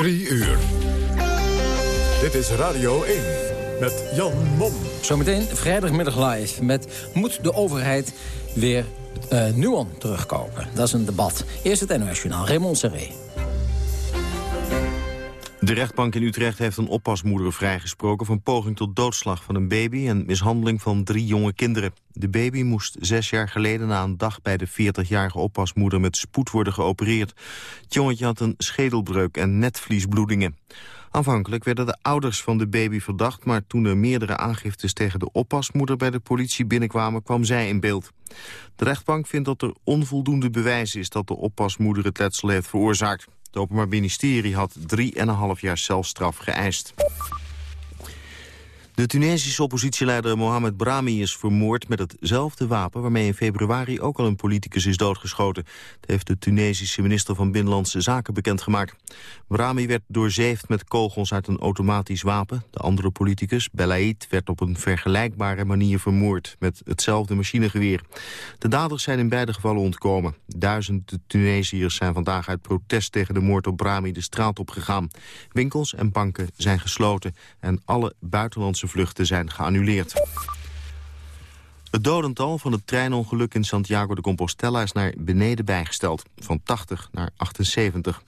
Drie uur. Dit is Radio 1 met Jan Mom. Zometeen vrijdagmiddag live met moet de overheid weer uh, Nuon terugkopen. Dat is een debat. Eerst het NOS Raymond Serré. De rechtbank in Utrecht heeft een oppasmoeder vrijgesproken... van poging tot doodslag van een baby en mishandeling van drie jonge kinderen. De baby moest zes jaar geleden na een dag bij de 40-jarige oppasmoeder... met spoed worden geopereerd. Het jongetje had een schedelbreuk en netvliesbloedingen. Aanvankelijk werden de ouders van de baby verdacht... maar toen er meerdere aangiftes tegen de oppasmoeder bij de politie binnenkwamen... kwam zij in beeld. De rechtbank vindt dat er onvoldoende bewijs is... dat de oppasmoeder het letsel heeft veroorzaakt. Het Openbaar Ministerie had 3,5 jaar celstraf geëist. De Tunesische oppositieleider Mohamed Brahmi is vermoord met hetzelfde wapen waarmee in februari ook al een politicus is doodgeschoten. Dat heeft de Tunesische minister van Binnenlandse Zaken bekendgemaakt. Brahmi werd doorzeefd met kogels uit een automatisch wapen. De andere politicus, Belaid, werd op een vergelijkbare manier vermoord met hetzelfde machinegeweer. De daders zijn in beide gevallen ontkomen. Duizenden Tunesiërs zijn vandaag uit protest tegen de moord op Brahmi de straat op gegaan. Winkels en banken zijn gesloten en alle buitenlandse vluchten zijn geannuleerd. Het dodental van het treinongeluk in Santiago de Compostela is naar beneden bijgesteld, van 80 naar 78.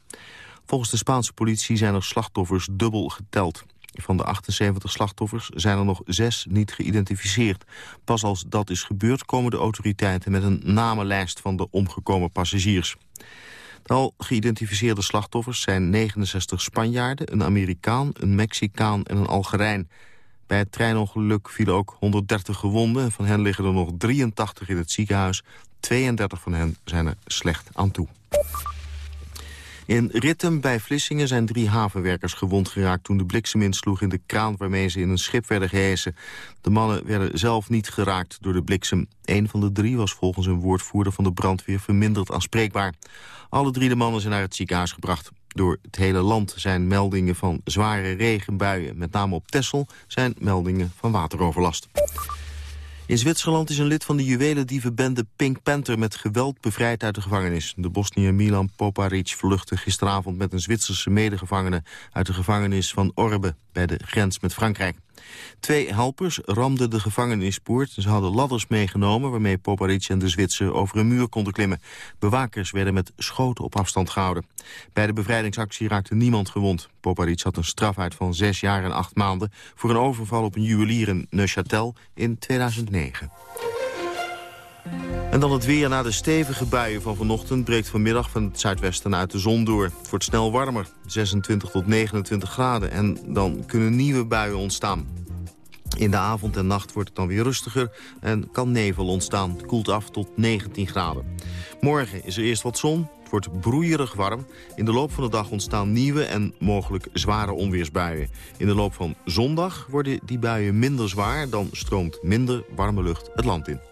Volgens de Spaanse politie zijn er slachtoffers dubbel geteld. Van de 78 slachtoffers zijn er nog zes niet geïdentificeerd. Pas als dat is gebeurd komen de autoriteiten met een namenlijst van de omgekomen passagiers. De al geïdentificeerde slachtoffers zijn 69 Spanjaarden, een Amerikaan, een Mexicaan en een Algerijn. Bij het treinongeluk vielen ook 130 gewonden. Van hen liggen er nog 83 in het ziekenhuis. 32 van hen zijn er slecht aan toe. In Rittem bij Vlissingen zijn drie havenwerkers gewond geraakt... toen de bliksem insloeg in de kraan waarmee ze in een schip werden gehesen. De mannen werden zelf niet geraakt door de bliksem. Een van de drie was volgens een woordvoerder van de brandweer verminderd aanspreekbaar. Alle drie de mannen zijn naar het ziekenhuis gebracht. Door het hele land zijn meldingen van zware regenbuien. Met name op Texel zijn meldingen van wateroverlast. In Zwitserland is een lid van de juwelendievenbende Pink Panther met geweld bevrijd uit de gevangenis. De Bosniër Milan Poparic vluchtte gisteravond met een Zwitserse medegevangene uit de gevangenis van Orbe bij de grens met Frankrijk. Twee helpers ramden de gevangenispoort. Ze hadden ladders meegenomen waarmee Poparic en de Zwitser over een muur konden klimmen. Bewakers werden met schoten op afstand gehouden. Bij de bevrijdingsactie raakte niemand gewond. Poparic had een straf uit van zes jaar en acht maanden... voor een overval op een juwelier in Neuchâtel in 2009. En dan het weer na de stevige buien van vanochtend... breekt vanmiddag van het zuidwesten uit de zon door. Het wordt snel warmer, 26 tot 29 graden. En dan kunnen nieuwe buien ontstaan. In de avond en nacht wordt het dan weer rustiger en kan nevel ontstaan. Het koelt af tot 19 graden. Morgen is er eerst wat zon, het wordt broeierig warm. In de loop van de dag ontstaan nieuwe en mogelijk zware onweersbuien. In de loop van zondag worden die buien minder zwaar... dan stroomt minder warme lucht het land in.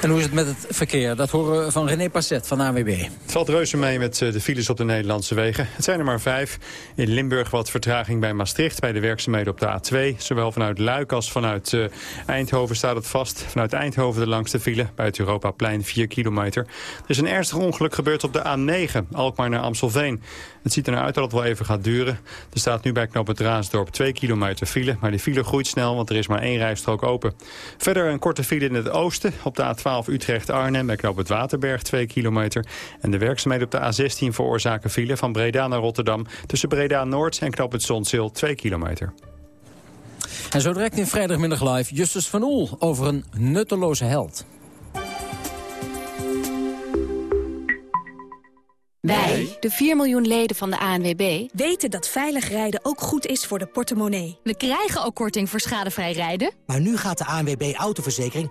En hoe is het met het verkeer? Dat horen we van René Passet van AWB. Het valt reuze mee met eh, de files op de Nederlandse wegen. Het zijn er maar vijf. In Limburg wat vertraging bij Maastricht bij de werkzaamheden op de A2. Zowel vanuit Luik als vanuit uh, Eindhoven staat het vast. Vanuit Eindhoven de langste file bij het Europaplein 4 kilometer. Er is een ernstig ongeluk gebeurd op de A9, Alkmaar naar Amstelveen. Het ziet er nou uit dat het wel even gaat duren. Er staat nu bij het Raasdorp 2 kilometer file. Maar die file groeit snel, want er is maar één rijstrook open. Verder een korte file in het oosten op de A12 Utrecht-Arnhem bij knoop het Waterberg 2 kilometer. En de werkzaamheden op de A16 veroorzaken file van Breda naar Rotterdam... tussen Breda-Noord en knoop het Zonzeel 2 kilometer. En zo direct in vrijdagmiddag live Justus van Oel over een nutteloze held. Wij, de 4 miljoen leden van de ANWB, weten dat veilig rijden ook goed is voor de portemonnee. We krijgen ook korting voor schadevrij rijden. Maar nu gaat de ANWB Autoverzekering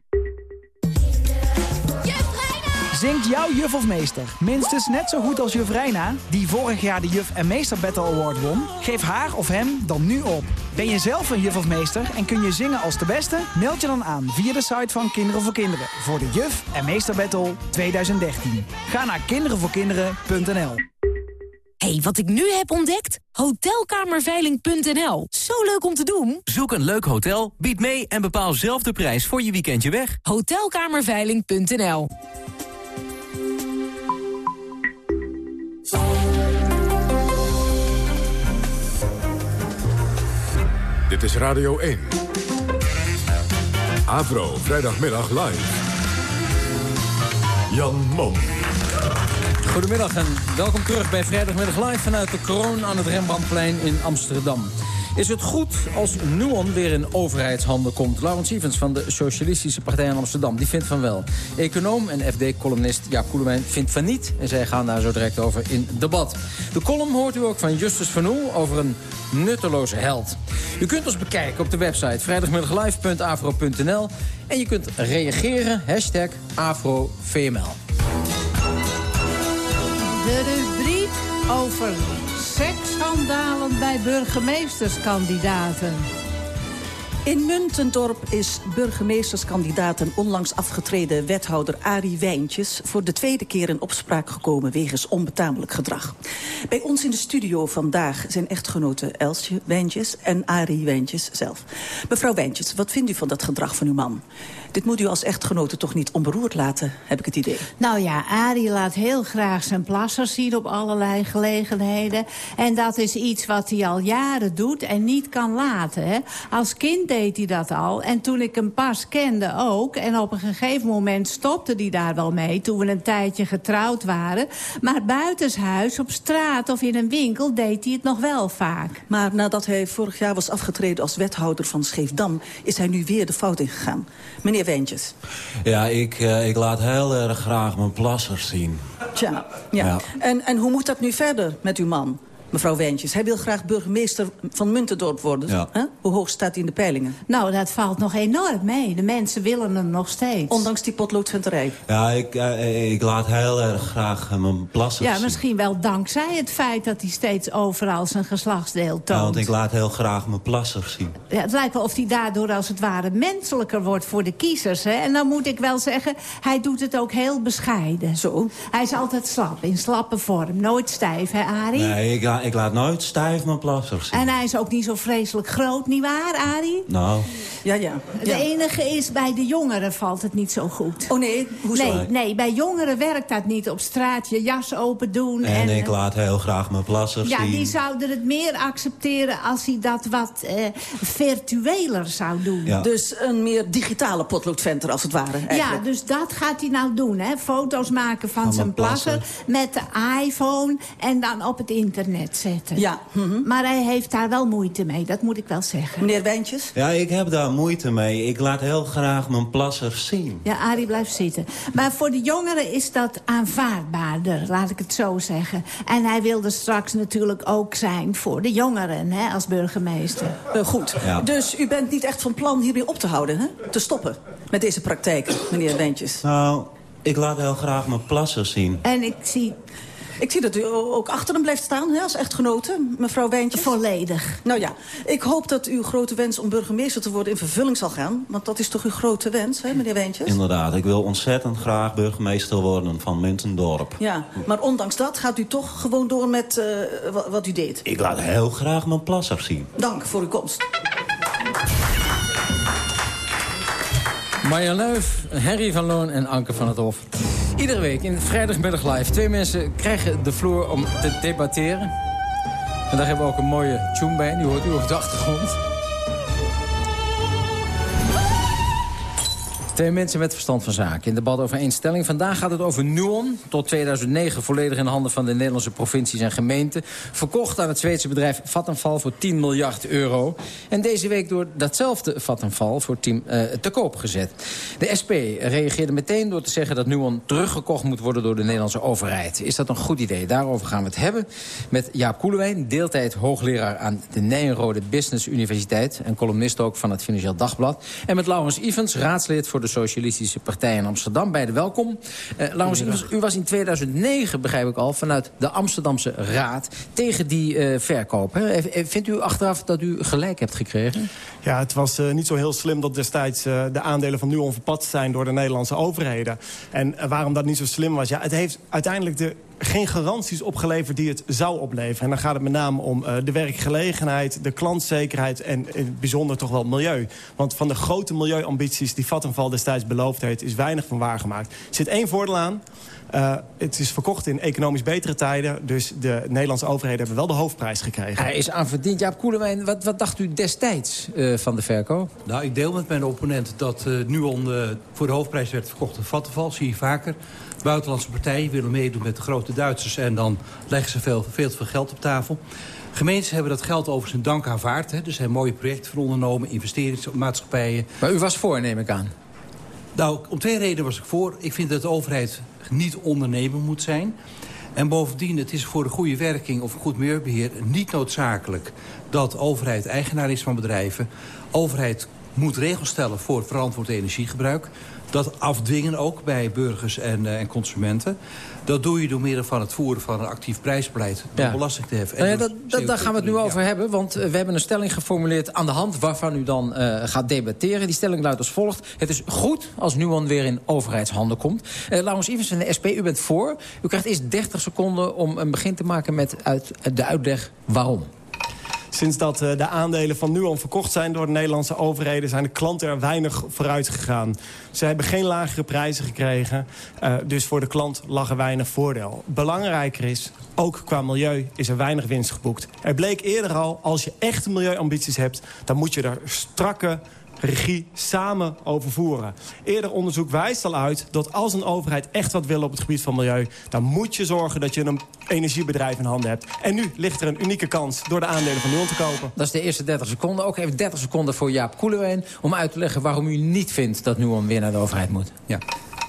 Zingt jouw juf of meester minstens net zo goed als juf Reina... die vorig jaar de Juf en Meester Battle Award won? Geef haar of hem dan nu op. Ben je zelf een juf of meester en kun je zingen als de beste? Meld je dan aan via de site van Kinderen voor Kinderen... voor de Juf en Meester Battle 2013. Ga naar kinderenvoorkinderen.nl hey, wat ik nu heb ontdekt? Hotelkamerveiling.nl. Zo leuk om te doen. Zoek een leuk hotel, bied mee en bepaal zelf de prijs voor je weekendje weg. Hotelkamerveiling.nl. Dit is Radio 1. Avro, vrijdagmiddag live. Jan Mom. Goedemiddag en welkom terug bij Vrijdagmiddag Live vanuit de kroon aan het Rembrandtplein in Amsterdam. Is het goed als Nuon weer in overheidshanden komt? Laurens Stevens van de Socialistische Partij in Amsterdam, die vindt van wel. Econoom en FD-columnist Jaap Koelewijn vindt van niet. En zij gaan daar zo direct over in debat. De column hoort u ook van Justus van Oel over een nutteloze held. U kunt ons bekijken op de website vrijdagmiddaglive.afro.nl en je kunt reageren, hashtag AfroVML. De rubriek over seksschandalen bij burgemeesterskandidaten. In Muntendorp is burgemeesterskandidaat en onlangs afgetreden wethouder Arie Wijntjes voor de tweede keer in opspraak gekomen wegens onbetamelijk gedrag. Bij ons in de studio vandaag zijn echtgenoten Elsje Wijntjes en Arie Wijntjes zelf. Mevrouw Wijntjes, wat vindt u van dat gedrag van uw man? Dit moet u als echtgenote toch niet onberoerd laten, heb ik het idee. Nou ja, Arie laat heel graag zijn plassers zien op allerlei gelegenheden. En dat is iets wat hij al jaren doet en niet kan laten. Hè? Als kind deed hij dat al. En toen ik hem pas kende ook. En op een gegeven moment stopte hij daar wel mee... toen we een tijdje getrouwd waren. Maar buitenshuis, op straat of in een winkel deed hij het nog wel vaak. Maar nadat hij vorig jaar was afgetreden als wethouder van Scheefdam... is hij nu weer de fout ingegaan. Meneer Ja, ik, uh, ik laat heel erg graag mijn plassers zien. Tja, ja. ja. En, en hoe moet dat nu verder met uw man? Mevrouw Wijntjes. Hij wil graag burgemeester van Muntendorp worden. Ja. Hoe hoog staat hij in de peilingen? Nou, dat valt nog enorm mee. De mensen willen hem nog steeds. Ondanks die potloodventerij? Ja, ik, uh, ik laat heel erg graag mijn plassen Ja, misschien wel dankzij het feit dat hij steeds overal zijn geslachtsdeel toont. Ja, want ik laat heel graag mijn plassen zien. Ja, het lijkt wel of hij daardoor als het ware menselijker wordt voor de kiezers. Hè? En dan moet ik wel zeggen, hij doet het ook heel bescheiden. Zo? Hij is altijd slap, in slappe vorm. Nooit stijf, hè Arie? Nee, ik, ik laat nooit stijf mijn plassers zien. En hij is ook niet zo vreselijk groot, nietwaar, Arie? Nou. Ja, ja. De enige is, bij de jongeren valt het niet zo goed. Oh nee, hoezo? Nee, nee, bij jongeren werkt dat niet. Op straat je jas open doen. En, en ik laat heel graag mijn plassers ja, zien. Ja, die zouden het meer accepteren als hij dat wat uh, virtueler zou doen. Ja. Dus een meer digitale potloodventer als het ware. Eigenlijk. Ja, dus dat gaat hij nou doen. Hè? Foto's maken van, van zijn plasser met de iPhone en dan op het internet zetten. Ja. Mm -hmm. Maar hij heeft daar wel moeite mee, dat moet ik wel zeggen. Meneer Wijntjes? Ja, ik heb daar moeite mee. Ik laat heel graag mijn plassers zien. Ja, Arie blijft zitten. Maar voor de jongeren is dat aanvaardbaarder, laat ik het zo zeggen. En hij wilde straks natuurlijk ook zijn voor de jongeren, hè, als burgemeester. Uh, goed, ja. dus u bent niet echt van plan hiermee op te houden, hè? Te stoppen met deze praktijken, meneer Wijntjes. Nou, ik laat heel graag mijn plassers zien. En ik zie ik zie dat u ook achter hem blijft staan, hè, als echtgenote, mevrouw Wijntjes. Volledig. Nou ja, ik hoop dat uw grote wens om burgemeester te worden in vervulling zal gaan. Want dat is toch uw grote wens, hè, meneer Wijntjes? Inderdaad, ik wil ontzettend graag burgemeester worden van Muntendorp. Ja, maar ondanks dat gaat u toch gewoon door met uh, wat u deed? Ik laat heel graag mijn plassers zien. Dank voor uw komst. Marjan Luif, Harry van Loon en Anke van het Hof. Iedere week in Vrijdagmiddag Live. Twee mensen krijgen de vloer om te debatteren. En daar hebben we ook een mooie tune bij. Die hoort u op de achtergrond. Twee mensen met verstand van zaken. In debat over één stelling. Vandaag gaat het over Nuon. Tot 2009 volledig in handen van de Nederlandse provincies en gemeenten. Verkocht aan het Zweedse bedrijf Vattenfall voor 10 miljard euro. En deze week door datzelfde Vattenfall voor 10, uh, te koop gezet. De SP reageerde meteen door te zeggen dat Nuon teruggekocht moet worden door de Nederlandse overheid. Is dat een goed idee? Daarover gaan we het hebben met Jaap Koelewijn, deeltijd hoogleraar aan de Nijenrode Business Universiteit en columnist ook van het Financieel Dagblad. En met Laurens Evans, raadslid voor de Socialistische Partij in Amsterdam. Beide welkom. Uh, Laurens, u was, in 2009, begrijp ik al, vanuit de Amsterdamse Raad tegen die uh, verkoop. Hè? Vindt u achteraf dat u gelijk hebt gekregen? Ja, het was uh, niet zo heel slim dat destijds de aandelen van Nuon verpatst zijn door de Nederlandse overheden. En waarom dat niet zo slim was? Ja, het heeft uiteindelijk de geen garanties opgeleverd die het zou opleveren. En dan gaat het met name om uh, de werkgelegenheid, de klantzekerheid... en in het bijzonder toch wel het milieu. Want van de grote milieuambities die Vattenval destijds beloofd heeft... is weinig van waargemaakt. Er zit één voordeel aan. Uh, het is verkocht in economisch betere tijden. Dus de Nederlandse overheden hebben wel de hoofdprijs gekregen. Hij is aan verdiend. Jaap Koelewijn, wat, wat dacht u destijds uh, van de verkoop? Nou, ik deel met mijn opponent dat uh, Nuon voor de hoofdprijs werd verkocht in Vattenval. Zie je vaker. Buitenlandse partijen willen meedoen met de grote Duitsers... en dan leggen ze veel, veel te veel geld op tafel. Gemeentes hebben dat geld over zijn dank aanvaard. Hè. Er zijn mooie projecten voor ondernomen, investeringsmaatschappijen. Maar u was voor, neem ik aan. Nou, om twee redenen was ik voor. Ik vind dat de overheid niet ondernemen moet zijn. En bovendien, het is voor de goede werking of goed milieubeheer niet noodzakelijk dat de overheid eigenaar is van bedrijven. Overheid moet regels stellen voor verantwoord energiegebruik. Dat afdwingen ook bij burgers en, uh, en consumenten. Dat doe je door middel van het voeren van een actief prijsbeleid... door ja. belasting te heffen. Nou ja, dat, dat, daar gaan we het nu over hebben. Want uh, we hebben een stelling geformuleerd aan de hand... waarvan u dan uh, gaat debatteren. Die stelling luidt als volgt. Het is goed als Nuon weer in overheidshanden komt. Uh, Laurens Ivens van de SP, u bent voor. U krijgt eerst 30 seconden om een begin te maken met uit, de uitleg waarom. Sinds dat uh, de aandelen van Nuon verkocht zijn door de Nederlandse overheden... zijn de klanten er weinig vooruit gegaan. Ze hebben geen lagere prijzen gekregen. Uh, dus voor de klant lag er weinig voordeel. Belangrijker is, ook qua milieu is er weinig winst geboekt. Er bleek eerder al, als je echte milieuambities hebt... dan moet je er strakke regie samen overvoeren. Eerder onderzoek wijst al uit dat als een overheid echt wat wil op het gebied van milieu... dan moet je zorgen dat je een energiebedrijf in handen hebt. En nu ligt er een unieke kans door de aandelen van Nuon te kopen. Dat is de eerste 30 seconden. Ook even 30 seconden voor Jaap Koelewijn... om uit te leggen waarom u niet vindt dat Nuon weer naar de overheid moet. Ja.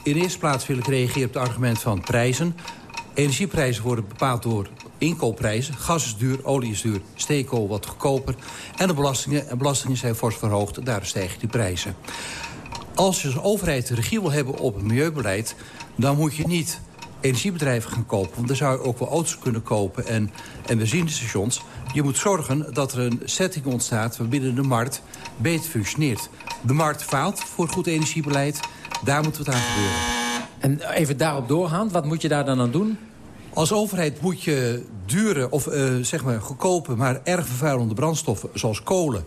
In de eerste plaats wil ik reageren op het argument van prijzen. Energieprijzen worden bepaald door inkoopprijzen. Gas is duur, olie is duur, steenkool wat goedkoper. En de belastingen, en belastingen zijn fors verhoogd, daardoor stijgen die prijzen. Als je als overheid regie wil hebben op het milieubeleid... dan moet je niet energiebedrijven gaan kopen. Want dan zou je ook wel auto's kunnen kopen en, en benzinestations. Je moet zorgen dat er een setting ontstaat waarbinnen de markt beter functioneert. De markt faalt voor goed energiebeleid. Daar moeten we het aan gebeuren. En even daarop doorgaan, wat moet je daar dan aan doen? Als overheid moet je dure of uh, zeg maar goedkope, maar erg vervuilende brandstoffen zoals kolen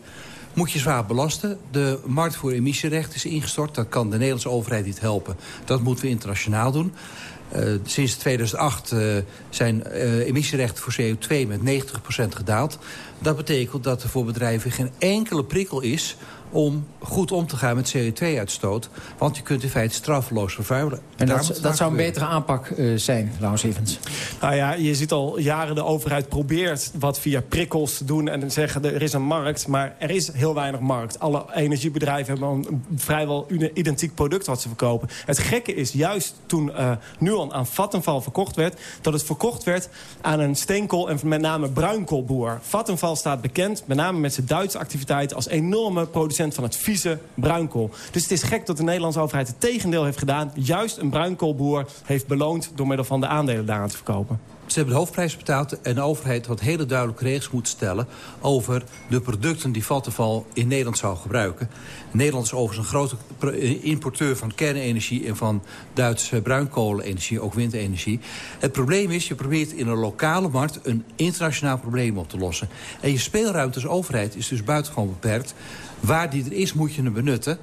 moet je zwaar belasten. De markt voor emissierecht is ingestort. Dat kan de Nederlandse overheid niet helpen. Dat moeten we internationaal doen. Uh, sinds 2008 uh, zijn uh, emissierechten voor CO2 met 90% gedaald. Dat betekent dat er voor bedrijven geen enkele prikkel is om goed om te gaan met CO2-uitstoot. Want je kunt in feite straffeloos vervuilen. En dat, dat zou een betere aanpak uh, zijn, Laurens Evans. Nou ja, je ziet al jaren de overheid probeert wat via prikkels te doen... en zeggen er is een markt, maar er is heel weinig markt. Alle energiebedrijven hebben een vrijwel identiek product wat ze verkopen. Het gekke is, juist toen uh, Nuon aan Vattenval verkocht werd... dat het verkocht werd aan een steenkool- en met name bruinkoolboer. Vattenval staat bekend, met name met zijn Duitse activiteiten... als enorme producent van het vieze bruinkool. Dus het is gek dat de Nederlandse overheid het tegendeel heeft gedaan. Juist een bruinkoolboer heeft beloond door middel van de aandelen daaraan te verkopen. Ze hebben de hoofdprijs betaald en de overheid had hele duidelijke regels moeten stellen... over de producten die Vattenfall in Nederland zou gebruiken. Nederland is overigens een grote importeur van kernenergie... en van Duitse bruinkolenenergie, ook windenergie. Het probleem is, je probeert in een lokale markt... een internationaal probleem op te lossen. En je speelruimte als overheid is dus buitengewoon beperkt. Waar die er is, moet je hem benutten.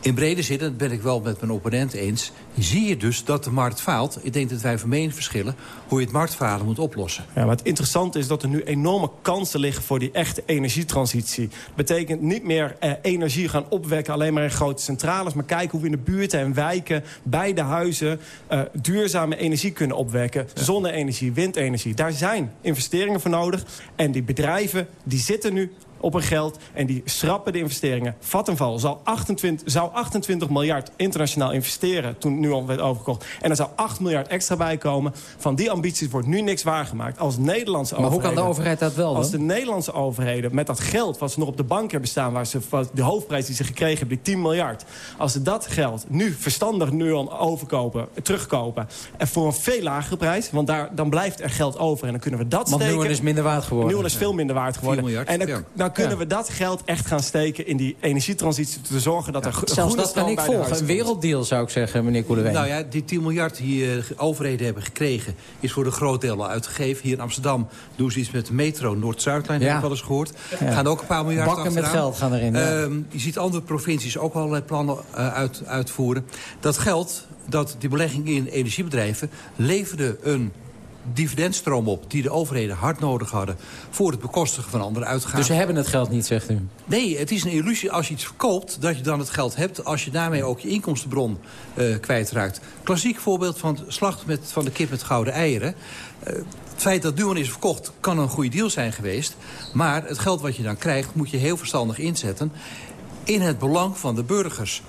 In brede zin, dat ben ik wel met mijn opponent eens... zie je dus dat de markt faalt. Ik denk dat wij van mening verschillen hoe je het marktfalen moet oplossen. Ja, maar het interessante is dat er nu enorme kansen liggen... voor die echte energietransitie. Dat betekent niet meer eh, energie gaan opwekken alleen maar in grote centrales... maar kijken hoe we in de buurten en wijken, bij de huizen... Uh, duurzame energie kunnen opwekken. Ja. Zonne-energie, windenergie. Daar zijn investeringen voor nodig. En die bedrijven die zitten nu op hun geld en die schrappen de investeringen. Vattenval zal 28, zou 28 miljard internationaal investeren toen nu al werd overgekocht. En er zou 8 miljard extra bij komen. Van die ambities wordt nu niks waargemaakt. Als Nederlandse maar hoe kan de overheid dat wel Als de Nederlandse overheden met dat geld wat ze nog op de bank hebben staan... waar ze de hoofdprijs die ze gekregen hebben, die 10 miljard... als ze dat geld nu verstandig nu al overkopen, terugkopen... en voor een veel lagere prijs, want daar, dan blijft er geld over... en dan kunnen we dat want steken. Want is minder waard geworden. Nuon is veel minder waard geworden. Miljard, en dan, ja. dan dan kunnen we dat geld echt gaan steken in die energietransitie... te zorgen dat er ja, Zelfs dat kan ik volgen. Een werelddeal zou ik zeggen, meneer Koelewijn. Nou ja, die 10 miljard die uh, overheden hebben gekregen... is voor een groot deel al uitgegeven. Hier in Amsterdam doen ze iets met de metro, Noord-Zuidlijn, heb ik wel eens gehoord. Ja. Gaan ook een paar miljard Bakken met geld gaan erin. Ja. Uh, je ziet andere provincies ook allerlei plannen uh, uit, uitvoeren. Dat geld, dat die belegging in energiebedrijven... leverde een dividendstroom op die de overheden hard nodig hadden... voor het bekostigen van andere uitgaven. Dus ze hebben het geld niet, zegt u? Nee, het is een illusie als je iets verkoopt... dat je dan het geld hebt als je daarmee ook je inkomstenbron uh, kwijtraakt. Klassiek voorbeeld van het slacht met, van de kip met gouden eieren. Uh, het feit dat Nuon is verkocht kan een goede deal zijn geweest. Maar het geld wat je dan krijgt moet je heel verstandig inzetten... in het belang van de burgers.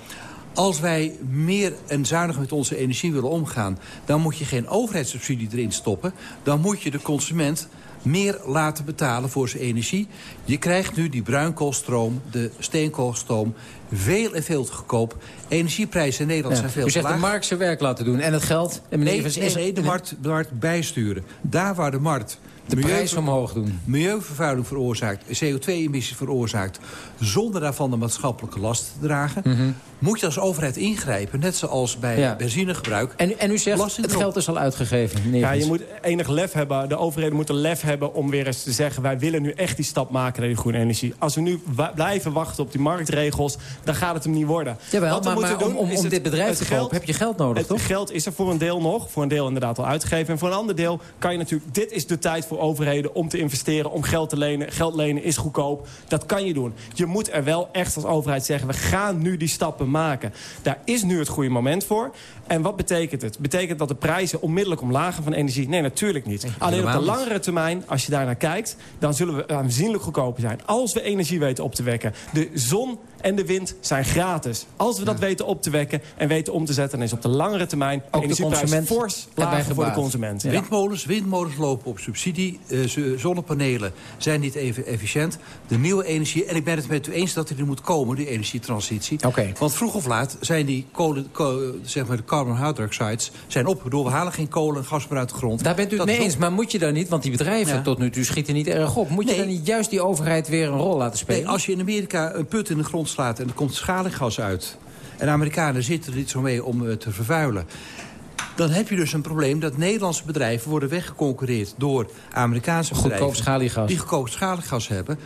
Als wij meer en zuiniger met onze energie willen omgaan... dan moet je geen overheidssubsidie erin stoppen. Dan moet je de consument meer laten betalen voor zijn energie. Je krijgt nu die bruinkoolstroom, de steenkoolstroom... veel en veel te goedkoop. Energieprijzen in Nederland ja. zijn veel U zegt laag. de markt zijn werk laten doen. En het geld? En nee, nee, nee, de markt, de markt bijsturen. Daar waar de markt de prijs omhoog doen. Milieuvervuiling veroorzaakt, CO2-emissies veroorzaakt... zonder daarvan de maatschappelijke last te dragen... Mm -hmm. Moet je als overheid ingrijpen, net zoals bij ja. benzinegebruik. En, en u zegt, het geld is al uitgegeven. Ja, je moet enig lef hebben. De overheden moeten lef hebben om weer eens te zeggen... wij willen nu echt die stap maken naar die groene energie. Als we nu blijven wachten op die marktregels... dan gaat het hem niet worden. Jawel, Wat we maar, maar doen, om, om, om dit bedrijf te kopen heb je geld nodig, het toch? geld is er voor een deel nog. Voor een deel inderdaad al uitgegeven. En voor een ander deel kan je natuurlijk... dit is de tijd voor overheden om te investeren, om geld te lenen. Geld lenen is goedkoop. Dat kan je doen. Je moet er wel echt als overheid zeggen... we gaan nu die stappen maken. Daar is nu het goede moment voor. En wat betekent het? Betekent dat de prijzen onmiddellijk omlaag gaan van energie? Nee, natuurlijk niet. Nee, Alleen op de langere termijn, als je daar naar kijkt... dan zullen we aanzienlijk goedkoper zijn. Als we energie weten op te wekken. De zon en de wind zijn gratis. Als we dat ja. weten op te wekken en weten om te zetten... dan is op de langere termijn de energieprijs fors lager voor de consument. Ja. Windmolens, windmolens lopen op subsidie. Uh, zonnepanelen zijn niet even efficiënt. De nieuwe energie, en ik ben het met u eens dat er moet komen... die energietransitie. Okay. Want vroeg of laat zijn die kolen, ko, zeg maar de carbon hydroxides zijn op. Bedoel, we halen geen kolen en gas meer uit de grond. Daar bent u het mee eens, maar moet je dan niet... want die bedrijven ja. tot nu toe schieten niet erg op... moet nee. je dan niet juist die overheid weer een rol laten spelen? Nee, als je in Amerika een put in de grond en er komt schaliegas uit... en de Amerikanen zitten er niet zo mee om uh, te vervuilen... dan heb je dus een probleem dat Nederlandse bedrijven worden weggeconcurreerd... door Amerikaanse bedrijven schaliegas. die goedkoop schaliegas hebben.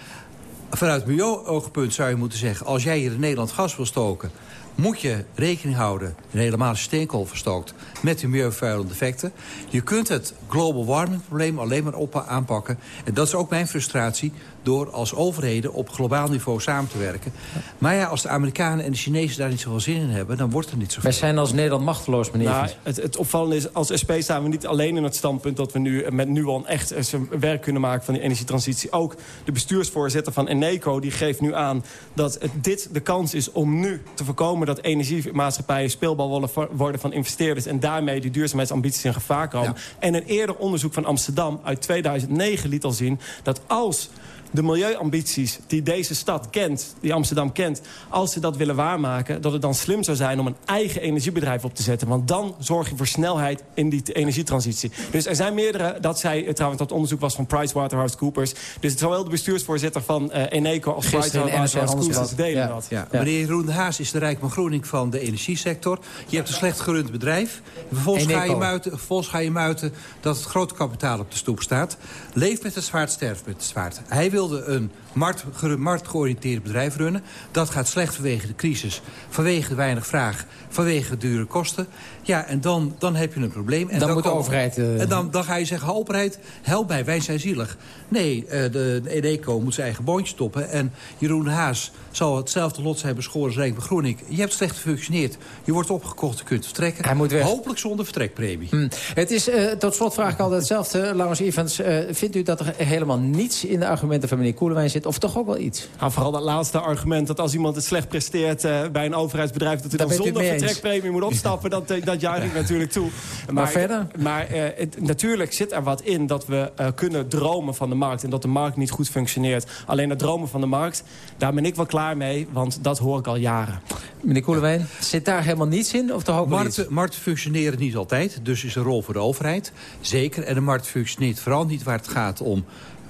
Vanuit milieu-oogpunt zou je moeten zeggen... als jij hier in Nederland gas wil stoken moet je rekening houden, en helemaal steenkool verstookt... met die milieuvervuilende effecten. Je kunt het global warming probleem alleen maar op aanpakken. En dat is ook mijn frustratie door als overheden op globaal niveau samen te werken. Maar ja, als de Amerikanen en de Chinezen daar niet zoveel zin in hebben... dan wordt er niet zoveel. Wij zijn als Nederland machteloos, meneer. Nou, het, het opvallende is, als SP staan we niet alleen in het standpunt... dat we nu met Nuon echt zijn werk kunnen maken van die energietransitie. Ook de bestuursvoorzitter van Eneco die geeft nu aan... dat het, dit de kans is om nu te voorkomen dat energiemaatschappijen... speelbal worden van investeerders... en daarmee die duurzaamheidsambities in gevaar komen. Ja. En een eerder onderzoek van Amsterdam uit 2009 liet al zien... dat als de milieuambities die deze stad kent, die Amsterdam kent... als ze dat willen waarmaken, dat het dan slim zou zijn... om een eigen energiebedrijf op te zetten. Want dan zorg je voor snelheid in die energietransitie. Dus er zijn meerdere, dat zij, trouwens dat onderzoek was van PricewaterhouseCoopers... dus zowel de bestuursvoorzitter van uh, Eneco als PricewaterhouseCoopers delen ja, dat. Ja. Ja. Meneer Jeroen de Haas is de Rijkman Groening van de energiesector. Je hebt een slecht gerund bedrijf. Vervolgens ga, je muiten, vervolgens ga je muiten dat het grote kapitaal op de stoep staat. Leef met het zwaard, sterf met het zwaard. Hij wilde een markt, marktgeoriënteerd bedrijf runnen. Dat gaat slecht vanwege de crisis, vanwege de weinig vraag, vanwege dure kosten. Ja, en dan, dan heb je een probleem. En dan, dan moet de overheid... Uh... En dan, dan ga je zeggen, overheid, help mij, wij zijn zielig. Nee, uh, de, de Eneco moet zijn eigen boontje stoppen. En Jeroen Haas zal hetzelfde lot zijn beschoren als Rijk Groening. Je hebt slecht gefunctioneerd. Je wordt opgekocht, je kunt vertrekken. Hij moet weg. Hopelijk zonder vertrekpremie. Hmm. Het is, uh, tot slot vraag ik altijd hetzelfde, Laurens Evans. vindt u dat er helemaal niets in de argumenten van meneer Koelewijn zit? Of toch ook wel iets? Nou, vooral dat laatste argument, dat als iemand het slecht presteert... bij een overheidsbedrijf, dat hij dan, zonder vertrekpremie moet opstappen. dat, dat juich ik natuurlijk toe. Maar, maar verder? Maar uh, het, natuurlijk zit er wat in dat we uh, kunnen dromen van de markt... en dat de markt niet goed functioneert. Alleen het dromen van de markt, daar ben ik wel klaar mee... want dat hoor ik al jaren. Meneer Koelewijn, zit daar helemaal niets in? Of toch ook markten, markten functioneren niet altijd, dus is een rol voor de overheid. Zeker, en de markt functioneert vooral niet waar het gaat om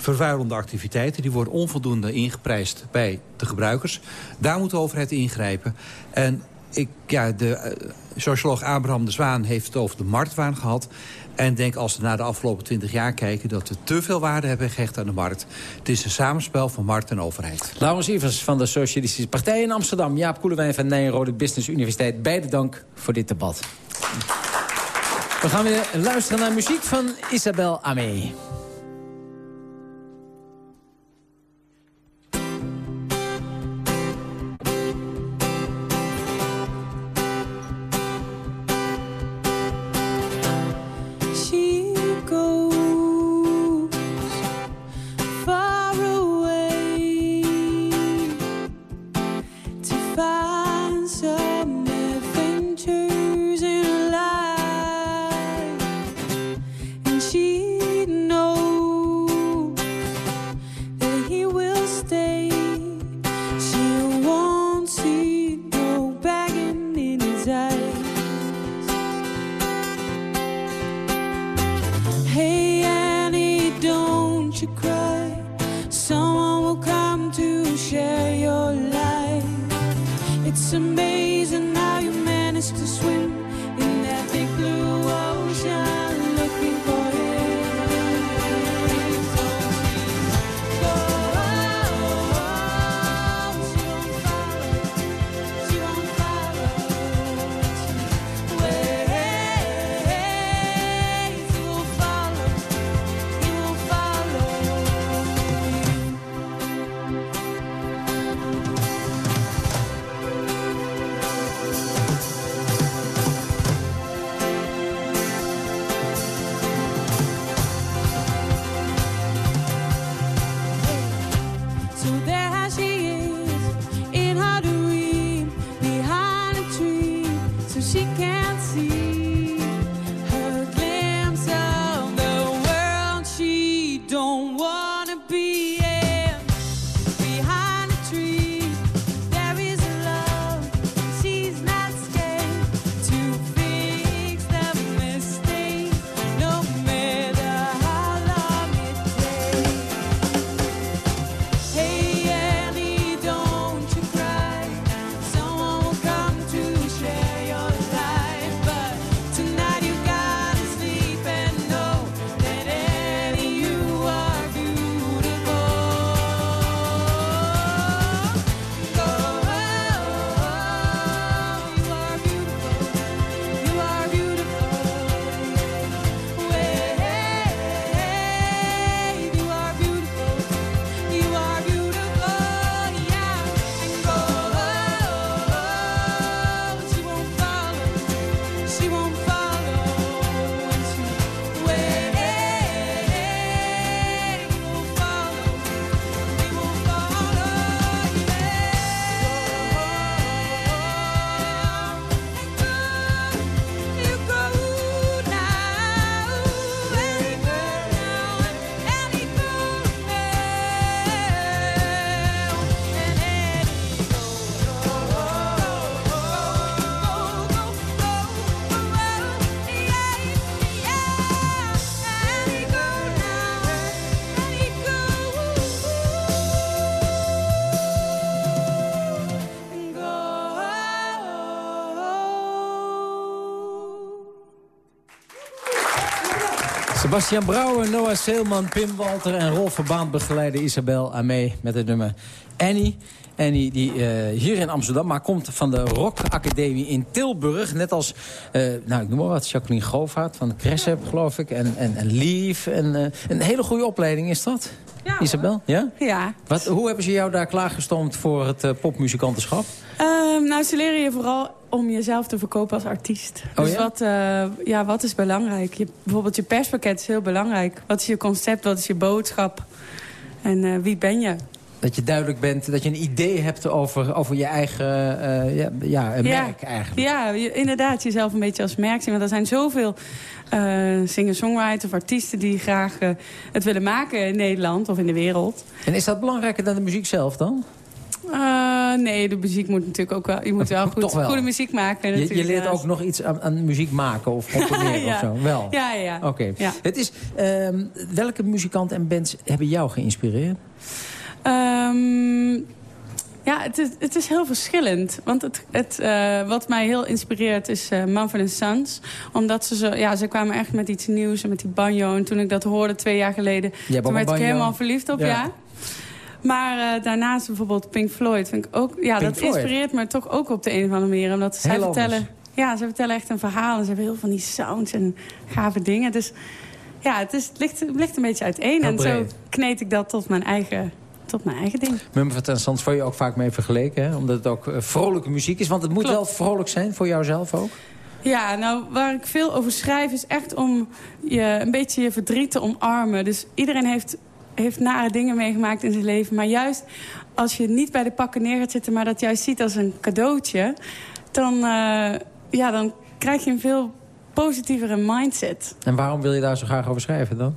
vervuilende activiteiten. Die worden onvoldoende ingeprijsd bij de gebruikers. Daar moet de overheid ingrijpen. En ik, ja, de uh, socioloog Abraham de Zwaan heeft het over de marktwaan gehad. En denk als we naar de afgelopen twintig jaar kijken... dat we te veel waarde hebben gehecht aan de markt. Het is een samenspel van markt en overheid. Laurens Ivers van de Socialistische Partij in Amsterdam. Jaap Koelewijn van Nijrode Business Universiteit. Beide dank voor dit debat. We gaan weer luisteren naar muziek van Isabel Amé. Sebastian Brouwer, Noah Seelman, Pim Walter en Rolf Verbaan begeleiden Isabel Amee met het nummer Annie. Annie die uh, hier in Amsterdam, maar komt van de Rock Academie in Tilburg. Net als, uh, nou ik noem maar wat, Jacqueline Govaert van de Cressep geloof ik. En, en, en Lief. En, uh, een hele goede opleiding is dat, ja, Isabel? Ja? Ja. Wat, hoe hebben ze jou daar klaargestoomd voor het popmuzikantenschap? Uh, nou, ze leren je vooral om jezelf te verkopen als artiest. Oh, dus ja? wat, uh, ja, wat is belangrijk? Je, bijvoorbeeld je perspakket is heel belangrijk. Wat is je concept? Wat is je boodschap? En uh, wie ben je? Dat je duidelijk bent, dat je een idee hebt over, over je eigen uh, ja, ja, een merk eigenlijk. Ja, je, inderdaad, jezelf een beetje als merk zien. Want er zijn zoveel uh, singer-songwriters of artiesten die graag het willen maken in Nederland of in de wereld. En is dat belangrijker dan de muziek zelf dan? Uh, nee, de muziek moet natuurlijk ook wel... Je moet wel, goed, wel. goede muziek maken. Je, je, leert ook nog iets aan, aan muziek maken of componeren ja. of zo? Wel? Ja, ja. Oké. Okay. Ja. Het is, um, welke muzikanten en bands hebben jou geïnspireerd? Um, ja, het is, het is heel verschillend. Want het, het, uh, wat mij heel inspireert is uh, Mumford Sons. Omdat ze zo, ja, ze kwamen echt met iets nieuws en met die banjo. En toen ik dat hoorde twee jaar geleden, toen werd ik helemaal verliefd op, ja. ja. Maar uh, daarnaast bijvoorbeeld Pink Floyd vind ik ook... Ja, Pink dat Floyd. inspireert me toch ook op de een of andere manier. Omdat zij vertellen... Ja, ze vertellen echt een verhaal. En ze hebben heel van die sounds en gave dingen. Dus ja, het, is, het, ligt, het ligt een beetje uiteen. En zo kneed ik dat tot mijn eigen tot mijn eigen ding. Mumford en Sons word je ook vaak mee vergeleken, hè? omdat het ook uh, vrolijke muziek is. Want het moet Klopt. wel vrolijk zijn voor jouzelf ook. Ja, nou, waar ik veel over schrijf is echt om je een beetje je verdriet te omarmen. Dus iedereen heeft, heeft nare dingen meegemaakt in zijn leven. Maar juist als je niet bij de pakken neer gaat zitten... maar dat juist ziet als een cadeautje... dan, uh, ja, dan krijg je een veel positievere mindset. En waarom wil je daar zo graag over schrijven dan?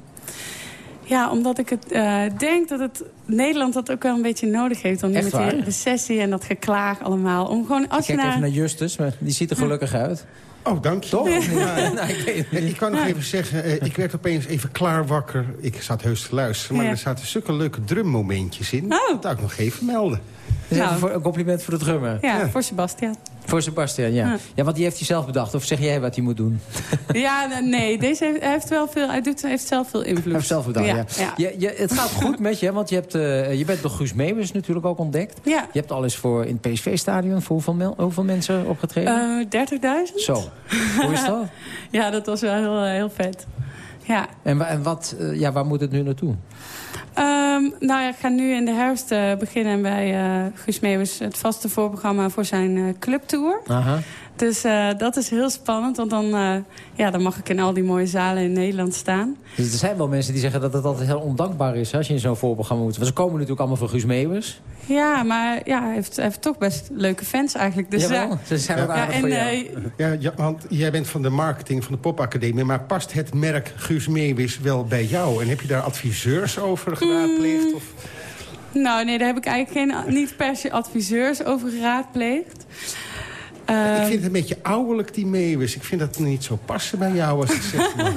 Ja, omdat ik het, uh, denk dat het Nederland dat ook wel een beetje nodig heeft. Om Echt met die recessie en dat geklaag allemaal. Om gewoon als ik kijk je naar... even naar Justus, maar die ziet er gelukkig uit. Oh, dank je. Toch? Ja. nou, ik, weet ik kan nog even zeggen, uh, ik werd opeens even klaar wakker. Ik zat heus te luisteren, maar ja. er zaten zulke leuke drummomentjes in. Oh. Dat zou ik nog even melden. Dus nou. even voor, een compliment voor de drummer. Ja, ja. voor Sebastian. Voor Sebastian, ja. ja. ja. want die heeft hij zelf bedacht. Of zeg jij wat hij moet doen? ja, nee. Deze heeft, hij heeft wel veel, hij doet, heeft zelf veel invloed. Hij heeft zelf bedacht, ja. ja. ja. Je, je, het gaat goed met je, want je, hebt, uh, je bent door Guus Meeuwis natuurlijk ook ontdekt. Ja. Je hebt al eens voor in het PSV-stadion voor hoeveel, hoeveel mensen opgetreden? Uh, 30.000. Zo. Hoe is dat? ja, dat was wel heel, heel vet. Ja. En, en wat, ja, waar moet het nu naartoe? Um, nou ja, ik ga nu in de herfst uh, beginnen bij uh, Guus Meeuwis... het vaste voorprogramma voor zijn uh, clubtour. Aha. Dus dat is heel spannend, want dan, ja, dan mag ik in al die mooie zalen in Nederland staan. Dus er zijn wel mensen die zeggen dat het altijd heel ondankbaar is... als je in zo'n voorprogramma moet. Want ze komen natuurlijk allemaal van Guus Meeuwis. Ja, maar ja, hij, heeft, hij heeft toch best leuke fans eigenlijk. Dus, Jawel, ze zijn ook ja, en, voor ja, ja, want jij bent van de marketing van de popacademie... maar past het merk Guus Meeuwis wel bij jou? En heb je daar adviseurs over geraadpleegd? Of? Nou, nee, daar heb ik eigenlijk geen, niet per se adviseurs over geraadpleegd. Uh, ik vind het een beetje ouderlijk, die Meeuwis. Ik vind dat niet zo passen bij jou, als ik zeg maar.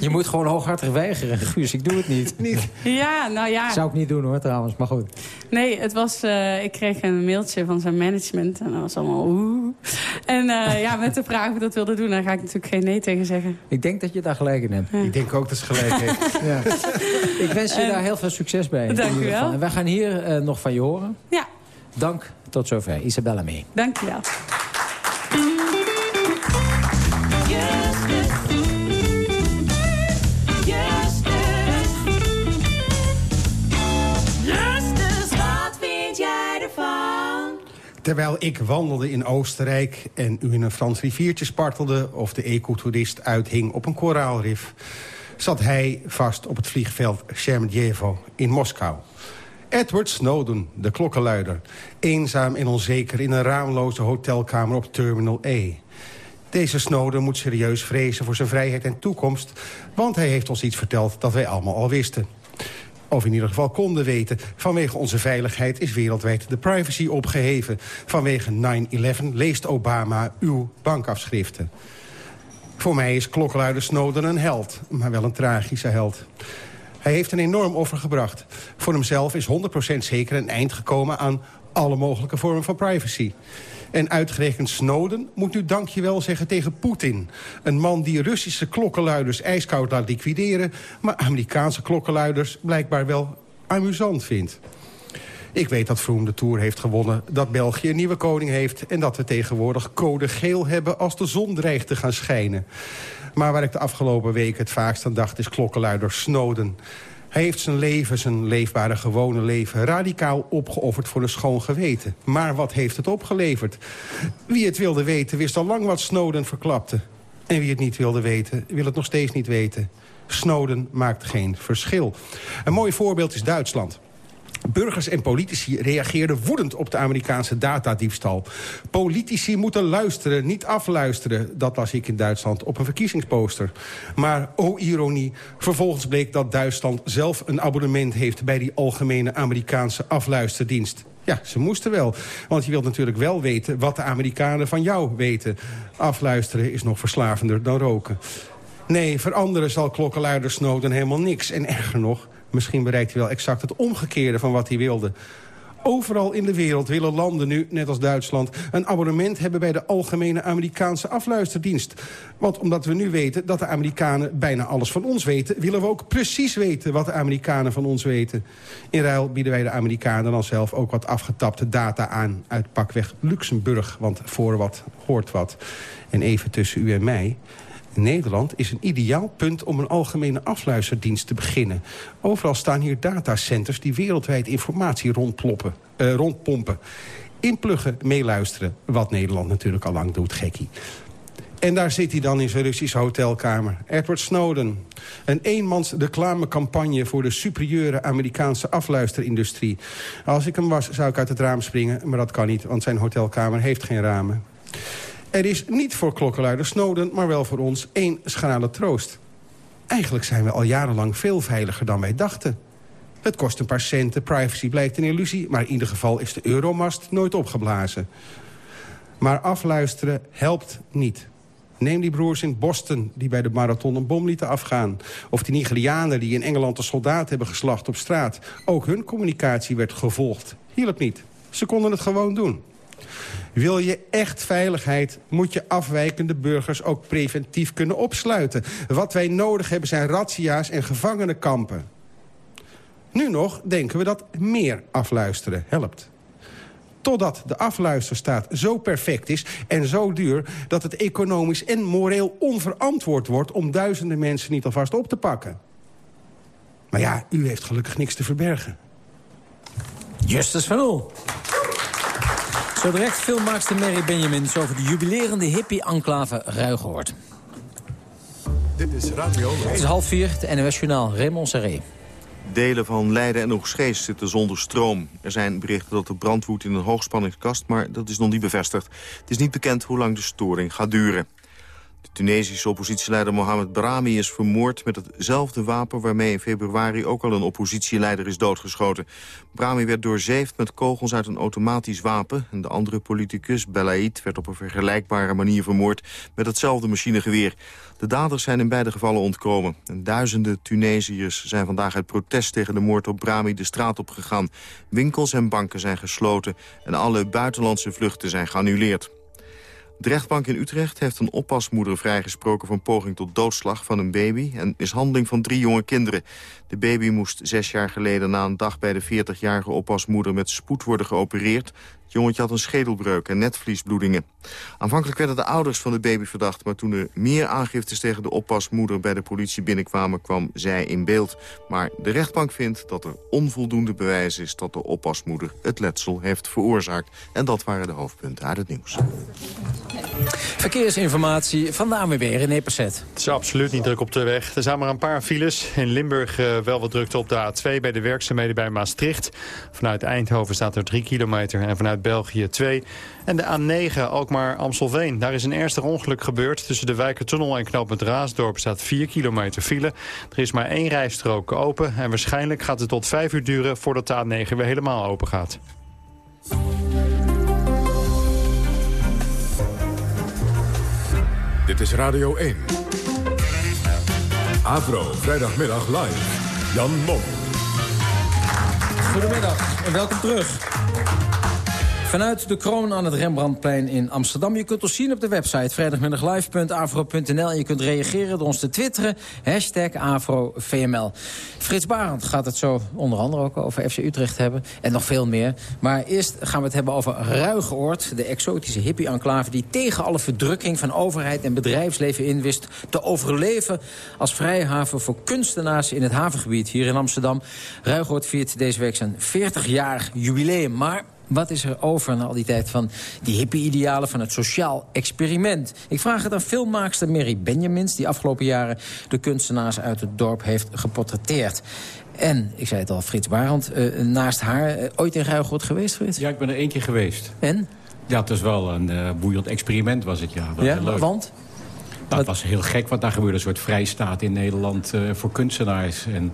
Je moet gewoon hooghartig weigeren. Guus, ik doe het niet. niet. Ja, nou ja. Zou ik niet doen hoor, trouwens. Maar goed. Nee, het was... Uh, ik kreeg een mailtje van zijn management. En dat was allemaal oeh. En uh, ja, met de vraag of ik dat wilde doen... daar ga ik natuurlijk geen nee tegen zeggen. Ik denk dat je daar gelijk in hebt. Ja. Ik denk ook dat ze gelijk heeft. ja. Ik wens je daar heel veel succes bij. Dank u wel. En wij gaan hier nog van je horen. Ja. Dank. Tot zover. Isabella mee. Dank je wel. Terwijl ik wandelde in Oostenrijk en u in een Frans riviertje spartelde... of de ecotoerist uithing op een koraalrif... zat hij vast op het vliegveld Sheremetyevo in Moskou. Edward Snowden, de klokkenluider. Eenzaam en onzeker in een raamloze hotelkamer op Terminal E. Deze Snowden moet serieus vrezen voor zijn vrijheid en toekomst... want hij heeft ons iets verteld dat wij allemaal al wisten. Of in ieder geval konden weten. Vanwege onze veiligheid is wereldwijd de privacy opgeheven. Vanwege 9-11 leest Obama uw bankafschriften. Voor mij is klokkenluider Snowden een held, maar wel een tragische held. Hij heeft een enorm offer gebracht. Voor hemzelf is 100% zeker een eind gekomen aan alle mogelijke vormen van privacy. En uitgerekend Snowden moet nu dankjewel zeggen tegen Poetin. Een man die Russische klokkenluiders ijskoud laat liquideren... maar Amerikaanse klokkenluiders blijkbaar wel amusant vindt. Ik weet dat Vroom de Tour heeft gewonnen, dat België een nieuwe koning heeft... en dat we tegenwoordig code geel hebben als de zon dreigt te gaan schijnen. Maar waar ik de afgelopen weken het vaakst aan dacht is klokkenluider Snowden... Hij heeft zijn leven, zijn leefbare gewone leven... radicaal opgeofferd voor een schoon geweten. Maar wat heeft het opgeleverd? Wie het wilde weten, wist al lang wat Snowden verklapte. En wie het niet wilde weten, wil het nog steeds niet weten. Snowden maakt geen verschil. Een mooi voorbeeld is Duitsland. Burgers en politici reageerden woedend op de Amerikaanse datadiefstal. Politici moeten luisteren, niet afluisteren. Dat las ik in Duitsland op een verkiezingsposter. Maar, oh ironie, vervolgens bleek dat Duitsland zelf een abonnement heeft... bij die algemene Amerikaanse afluisterdienst. Ja, ze moesten wel. Want je wilt natuurlijk wel weten wat de Amerikanen van jou weten. Afluisteren is nog verslavender dan roken. Nee, veranderen zal klokkenluider Snowden helemaal niks. En erger nog, misschien bereikt hij wel exact het omgekeerde van wat hij wilde. Overal in de wereld willen landen nu, net als Duitsland... een abonnement hebben bij de algemene Amerikaanse afluisterdienst. Want omdat we nu weten dat de Amerikanen bijna alles van ons weten... willen we ook precies weten wat de Amerikanen van ons weten. In ruil bieden wij de Amerikanen dan zelf ook wat afgetapte data aan... uit pakweg Luxemburg, want voor wat hoort wat. En even tussen u en mij... Nederland is een ideaal punt om een algemene afluisterdienst te beginnen. Overal staan hier datacenters die wereldwijd informatie rondploppen, uh, rondpompen. Inpluggen, meeluisteren, wat Nederland natuurlijk al lang doet, gekkie. En daar zit hij dan in zijn Russische hotelkamer. Edward Snowden. Een eenmans reclamecampagne voor de superieure Amerikaanse afluisterindustrie. Als ik hem was, zou ik uit het raam springen. Maar dat kan niet, want zijn hotelkamer heeft geen ramen. Er is niet voor klokkenluider Snowden, maar wel voor ons één schrale troost. Eigenlijk zijn we al jarenlang veel veiliger dan wij dachten. Het kost een paar centen, privacy blijkt een illusie... maar in ieder geval is de euromast nooit opgeblazen. Maar afluisteren helpt niet. Neem die broers in Boston die bij de marathon een bom lieten afgaan. Of die Nigerianen die in Engeland een soldaat hebben geslacht op straat. Ook hun communicatie werd gevolgd. Hielp niet. Ze konden het gewoon doen. Wil je echt veiligheid, moet je afwijkende burgers ook preventief kunnen opsluiten. Wat wij nodig hebben zijn razzia's en gevangenenkampen. Nu nog denken we dat meer afluisteren helpt. Totdat de afluisterstaat zo perfect is en zo duur... dat het economisch en moreel onverantwoord wordt... om duizenden mensen niet alvast op te pakken. Maar ja, u heeft gelukkig niks te verbergen. Justus van Oel. Zo direct filmmaakster Mary Benjamins over de jubilerende hippie-enclave Ruigehoort. Dit is Radio Het is half vier, het NOS-journaal Raymond Serré. Delen van Leiden en Oegstgeest zitten zonder stroom. Er zijn berichten dat er brand woedt in een hoogspanningskast, maar dat is nog niet bevestigd. Het is niet bekend hoe lang de storing gaat duren. De Tunesische oppositieleider Mohamed Brahmi is vermoord met hetzelfde wapen waarmee in februari ook al een oppositieleider is doodgeschoten. Brahmi werd doorzeefd met kogels uit een automatisch wapen en de andere politicus, Belaid, werd op een vergelijkbare manier vermoord met hetzelfde machinegeweer. De daders zijn in beide gevallen ontkomen. En duizenden Tunesiërs zijn vandaag uit protest tegen de moord op Brahmi de straat op gegaan. Winkels en banken zijn gesloten en alle buitenlandse vluchten zijn geannuleerd. De rechtbank in Utrecht heeft een oppasmoeder vrijgesproken... van poging tot doodslag van een baby en mishandeling van drie jonge kinderen. De baby moest zes jaar geleden na een dag bij de 40-jarige oppasmoeder... met spoed worden geopereerd. Jongetje had een schedelbreuk en netvliesbloedingen. Aanvankelijk werden de ouders van de baby verdacht... maar toen er meer aangiftes tegen de oppasmoeder bij de politie binnenkwamen... kwam zij in beeld. Maar de rechtbank vindt dat er onvoldoende bewijs is... dat de oppasmoeder het letsel heeft veroorzaakt. En dat waren de hoofdpunten uit het nieuws. Verkeersinformatie van de ANWB, René Passet. Het is absoluut niet druk op de weg. Er zijn maar een paar files. In Limburg uh, wel wat drukte op de A2 bij de werkzaamheden bij Maastricht. Vanuit Eindhoven staat er 3 kilometer en vanuit België 2. En de A9 Alkmaar-Amstelveen. Daar is een ernstig ongeluk gebeurd. Tussen de Wijkertunnel en knooppunt Raasdorp staat 4 kilometer file. Er is maar één rijstrook open. En waarschijnlijk gaat het tot 5 uur duren voordat de A9 weer helemaal open gaat. Dit is Radio 1. Avro, vrijdagmiddag live. Jan Mom. Goedemiddag en welkom terug. Vanuit de kroon aan het Rembrandtplein in Amsterdam. Je kunt ons zien op de website vrijdagmiddaglive.avro.nl. En je kunt reageren door ons te twitteren. Hashtag AfroVML. Frits Barend gaat het zo onder andere ook over FC Utrecht hebben. En nog veel meer. Maar eerst gaan we het hebben over Ruigeoord. De exotische hippie-enclave die tegen alle verdrukking van overheid en bedrijfsleven inwist. Te overleven als vrijhaven voor kunstenaars in het havengebied hier in Amsterdam. Ruigoord viert deze week zijn 40-jarig jubileum. Maar wat is er over na al die tijd van die hippie-idealen van het sociaal experiment? Ik vraag het aan filmmaakster Mary Benjamins... die afgelopen jaren de kunstenaars uit het dorp heeft geportretteerd. En, ik zei het al, Frits Barend, uh, naast haar. Uh, ooit in Ruigoord geweest, Frits? Ja, ik ben er één keer geweest. En? Ja, het was wel een uh, boeiend experiment was het, ja. Ja, was leuk. want? Dat was heel gek, want daar gebeurde een soort vrijstaat in Nederland voor kunstenaars. En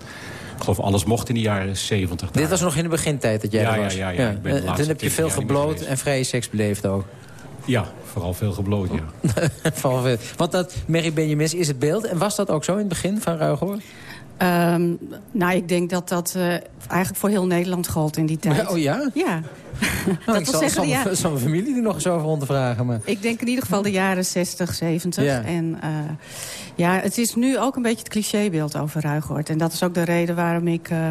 geloof alles mocht in de jaren 70. Dit was nog in de begintijd dat jij ja, er was? Ja, ja, ja. ja. Uh, toen heb je veel gebloot en vrije seks beleefd ook? Ja, vooral veel gebloot, ja. vooral veel. Want dat Mary Benjamins is het beeld. En was dat ook zo in het begin van Ruigoor? Um, nou, ik denk dat dat uh, eigenlijk voor heel Nederland gold in die tijd. Oh ja? Ja. Nou, ik zal, zeggen, zal, ja. zal mijn familie er nog eens over ondervragen. Maar... Ik denk in ieder geval de jaren 60, 70. Ja. En uh, ja, het is nu ook een beetje het clichébeeld over Ruigoord. En dat is ook de reden waarom ik... Uh,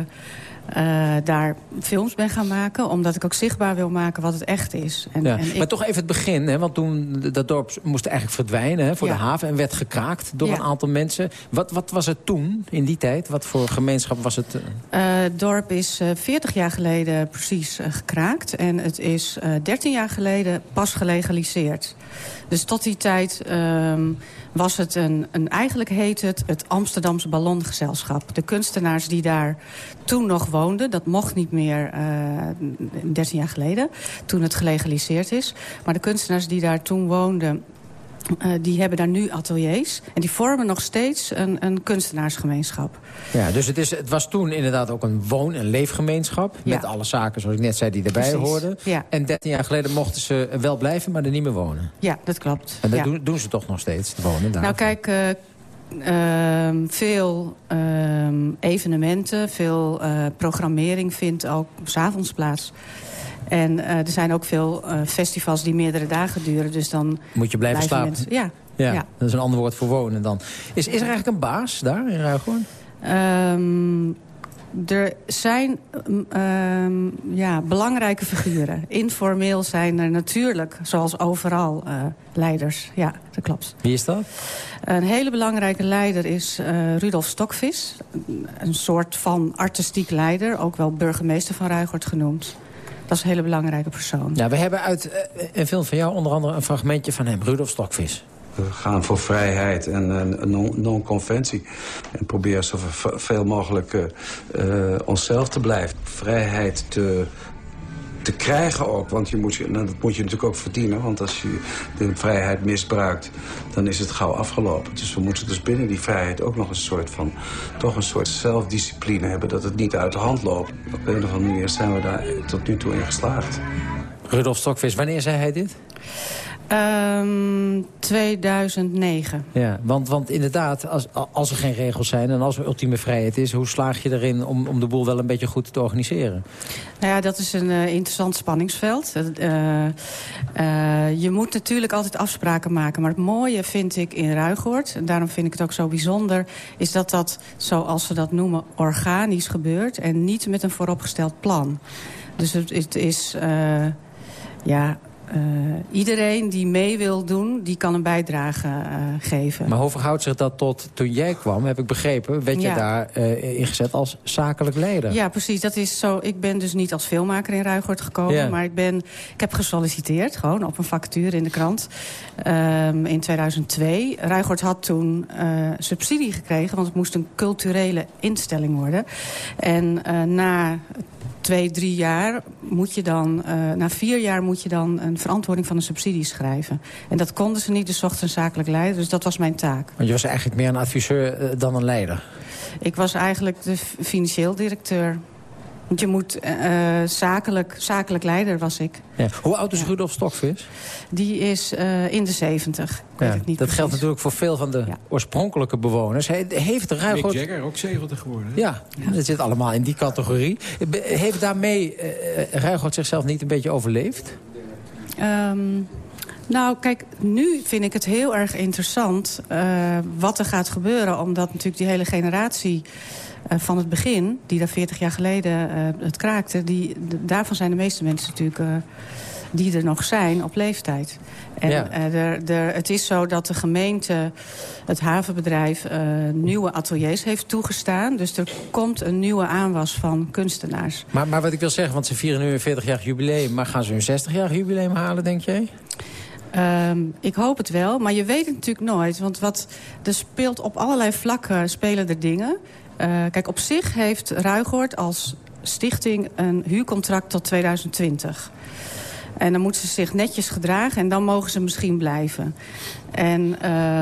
uh, daar films ben gaan maken. Omdat ik ook zichtbaar wil maken wat het echt is. En, ja, en ik... Maar toch even het begin. Hè, want toen dat dorp moest eigenlijk verdwijnen hè, voor Ja. de haven. En werd gekraakt door Ja. een aantal mensen. Wat, wat was het toen, in die tijd? Wat voor gemeenschap was het? Eh, het dorp is eh 40 jaar geleden precies eh, gekraakt. En het is eh 13 jaar geleden pas gelegaliseerd. Dus tot die tijd ehm, was het een, een... Eigenlijk heet het het Amsterdamse Ballongezelschap. De kunstenaars die daar toen nog woonden... dat mocht niet meer eh 13 jaar geleden, toen het gelegaliseerd is. Maar de kunstenaars die daar toen woonden... Uh, die hebben daar nu ateliers. En die vormen nog steeds een, een kunstenaarsgemeenschap. Ja, dus het, is, het was toen inderdaad ook een woon- en leefgemeenschap. Ja. Met alle zaken, zoals ik net zei, die erbij Precies, hoorden. ja. En 13 jaar geleden mochten ze wel blijven, maar er niet meer wonen. Ja, dat klopt. En dat ja. doen, doen ze toch nog steeds, te wonen daar? Nou kijk, uh, uh, veel uh, evenementen, veel uh, programmering vindt ook s'avonds plaats. En uh, er zijn ook veel uh, festivals die meerdere dagen duren. Dus dan Moet je blijven slapen? Mensen, ja, ja, ja, dat is een ander woord voor wonen dan. Is, is er eigenlijk een baas daar in Ruigoorn? Um, er zijn um, ja, belangrijke figuren. Informeel zijn er natuurlijk, zoals overal, uh, leiders. Ja, dat klopt. Wie is dat? Een hele belangrijke leider is uh, Rudolf Stokvis. Een soort van artistiek leider, ook wel burgemeester van Ruigoord genoemd. Dat is een hele belangrijke persoon. Ja, we hebben uit uh, een film van jou onder andere een fragmentje van hem, Rudolf Stokvis. We gaan voor vrijheid en uh, non-conventie. En proberen zoveel mogelijk uh, onszelf te blijven. Vrijheid te, te krijgen ook. Want je moet, nou, dat moet je natuurlijk ook verdienen. Want als je de vrijheid misbruikt, dan is het gauw afgelopen. Dus we moeten dus binnen die vrijheid ook nog een soort van... toch een soort zelfdiscipline hebben dat het niet uit de hand loopt. Op een of andere manier zijn we daar tot nu toe in geslaagd. Rudolf Stokvis, wanneer zei hij dit? Um, 2009. Ja, want, want inderdaad, als, als er geen regels zijn en als er ultieme vrijheid is... hoe slaag je erin om, om de boel wel een beetje goed te organiseren? Nou ja, dat is een uh, interessant spanningsveld. Uh, uh, je moet natuurlijk altijd afspraken maken. Maar het mooie vind ik in Ruigoord, en daarom vind ik het ook zo bijzonder... is dat dat, zoals ze dat noemen, organisch gebeurt... en niet met een vooropgesteld plan. Dus het, het is... ja, iedereen die mee wil doen, die kan een bijdrage uh, geven. Maar hoe verhoudt zich dat tot toen jij kwam, heb ik begrepen... werd je daar uh, ingezet als zakelijk leider? Ja, precies. Dat is zo. Ik ben dus niet als filmmaker in Ruigoord gekomen... Ja. maar ik, ben, ik heb gesolliciteerd, gewoon op een vacature in de krant... Um, in 2002. Ruigoord had toen subsidie gekregen... want het moest een culturele instelling worden. En na twee, drie jaar moet je dan... Uh, na vier jaar moet je dan een verantwoording van een subsidie schrijven. En dat konden ze niet, dus zocht een zakelijk leider. Dus dat was mijn taak. Want je was eigenlijk meer een adviseur uh, dan een leider? Ik was eigenlijk de financieel directeur. Want je moet uh, zakelijk, zakelijk leider was ik. Ja. Hoe oud is ja. Rudolf Stokvis? Die is uh, in de 70. Ik ja, weet het niet dat precies. geldt natuurlijk voor veel van de ja. oorspronkelijke bewoners. Hij heeft Mick goed... Jagger, ook 70 geworden. Hè? Ja, dat zit allemaal in die categorie. Heeft daarmee uh, zichzelf niet een beetje overleefd? Um, nou, kijk, nu vind ik het heel erg interessant uh, wat er gaat gebeuren. Omdat natuurlijk die hele generatie uh, van het begin, die daar 40 jaar geleden uh, het kraakte... Die, daarvan zijn de meeste mensen natuurlijk uh, die er nog zijn op leeftijd. En ja. het is zo dat de gemeente, het havenbedrijf, nieuwe ateliers heeft toegestaan. Dus er komt een nieuwe aanwas van kunstenaars. Maar, maar wat ik wil zeggen, want ze vieren nu een 40-jarig jubileum... maar gaan ze hun 60-jarig jubileum halen, denk jij? Um, ik hoop het wel, maar je weet het natuurlijk nooit. Want wat, er speelt op allerlei vlakken spelen er dingen. Uh, kijk, op zich heeft Ruigoord als stichting een huurcontract tot 2020. En dan moeten ze zich netjes gedragen en dan mogen ze misschien blijven. En, uh...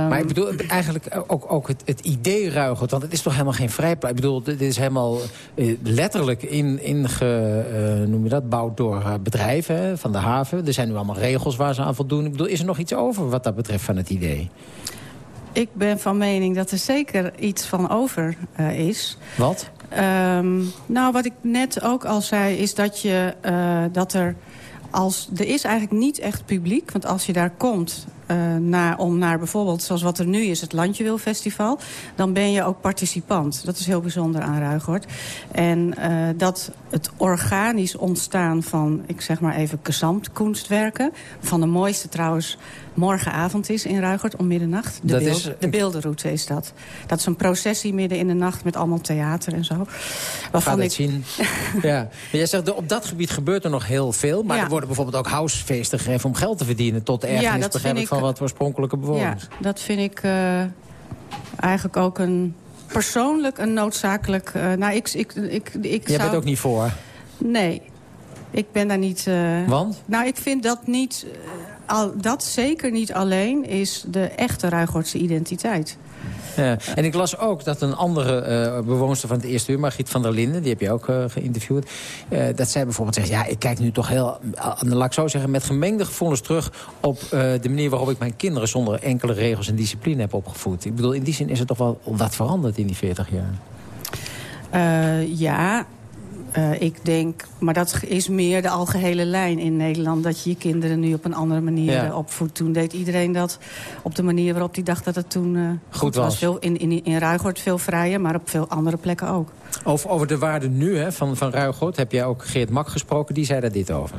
Maar ik bedoel eigenlijk ook, ook het, het idee Ruigoord, want het is toch helemaal geen vrijplaats. Ik bedoel, dit is helemaal uh, letterlijk in, inge, uh, noem je dat, door bedrijven van de haven. Er zijn nu allemaal regels waar ze aan voldoen. Ik bedoel, is er nog iets over wat dat betreft van het idee? Ik ben van mening dat er zeker iets van over uh, is. Wat? Um, nou, wat ik net ook al zei, is dat, je, uh, dat er... Als, er is eigenlijk niet echt publiek, want als je daar komt... Uh, naar, om naar bijvoorbeeld, zoals wat er nu is, het Landjewil Festival... dan ben je ook participant. Dat is heel bijzonder aan Ruigoord. En uh, dat het organisch ontstaan van, ik zeg maar even, kunstwerken... van de mooiste trouwens morgenavond is in Ruigert om middernacht. De, dat beeld, is, de beeldenroute is dat. Dat is een processie midden in de nacht met allemaal theater en zo. Waarvan Ga ik... zien. ja. Jij zegt, op dat gebied gebeurt er nog heel veel. Maar Ja. er worden bijvoorbeeld ook housefeesten gegeven om geld te verdienen. Tot ergens Ja, begrijp ik van wat oorspronkelijke Ja, bewoners. dat vind ik eh, eigenlijk ook een... persoonlijk een noodzakelijk... eh, nou, ik, ik, ik, ik Jij zou... bent ook niet voor. Nee, ik ben daar niet... eh, Want? Nou, ik vind dat niet... eh, al, dat zeker niet alleen is de echte Ruigoortse identiteit. Ja. En ik las ook dat een andere eh bewoonster van het eerste uur, Margriet van der Linden, die heb je ook eh, geïnterviewd, eh, dat zij bijvoorbeeld zegt, ja, ik kijk nu toch heel, eh, laat ik zo zeggen, met gemengde gevoelens terug op eh, de manier waarop ik mijn kinderen zonder enkele regels en discipline heb opgevoed. Ik bedoel, in die zin is het toch wel wat veranderd in die 40 jaar. Eh, ja, eh, ik denk, maar dat is meer de algehele lijn in Nederland... dat je je kinderen nu op een andere manier Ja. eh, opvoedt. Toen deed iedereen dat op de manier waarop hij dacht dat het toen eh, goed, was. Veel, in, in, in Ruigoord veel vrijer, maar op veel andere plekken ook. Over, over de waarde nu hè, van, van Ruigoord heb jij ook Geert Mak gesproken, die zei daar dit over.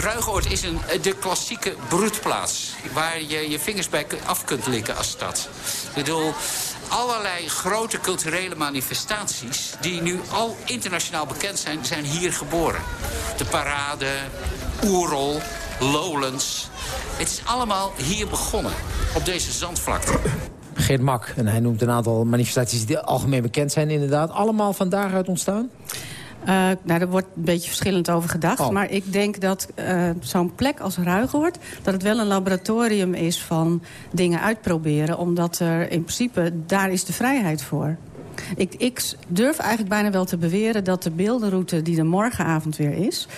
Ruigoord is een, de klassieke broedplaats. Waar je je vingers bij af kunt likken als stad. Ik bedoel, allerlei grote culturele manifestaties... die nu al internationaal bekend zijn, zijn hier geboren. De parade, Oerol, Lowlands. Het is allemaal hier begonnen, op deze zandvlakte. Geert Mak, en hij noemt een aantal manifestaties die algemeen bekend zijn inderdaad. Allemaal van daaruit ontstaan? Eh, nou, daar wordt een beetje verschillend over gedacht. Oh. Maar ik denk dat eh, zo'n plek als Ruigoord... dat het wel een laboratorium is van dingen uitproberen. Omdat er in principe, daar is de vrijheid voor. Ik, ik durf eigenlijk bijna wel te beweren dat de beeldenroute die er morgenavond weer is...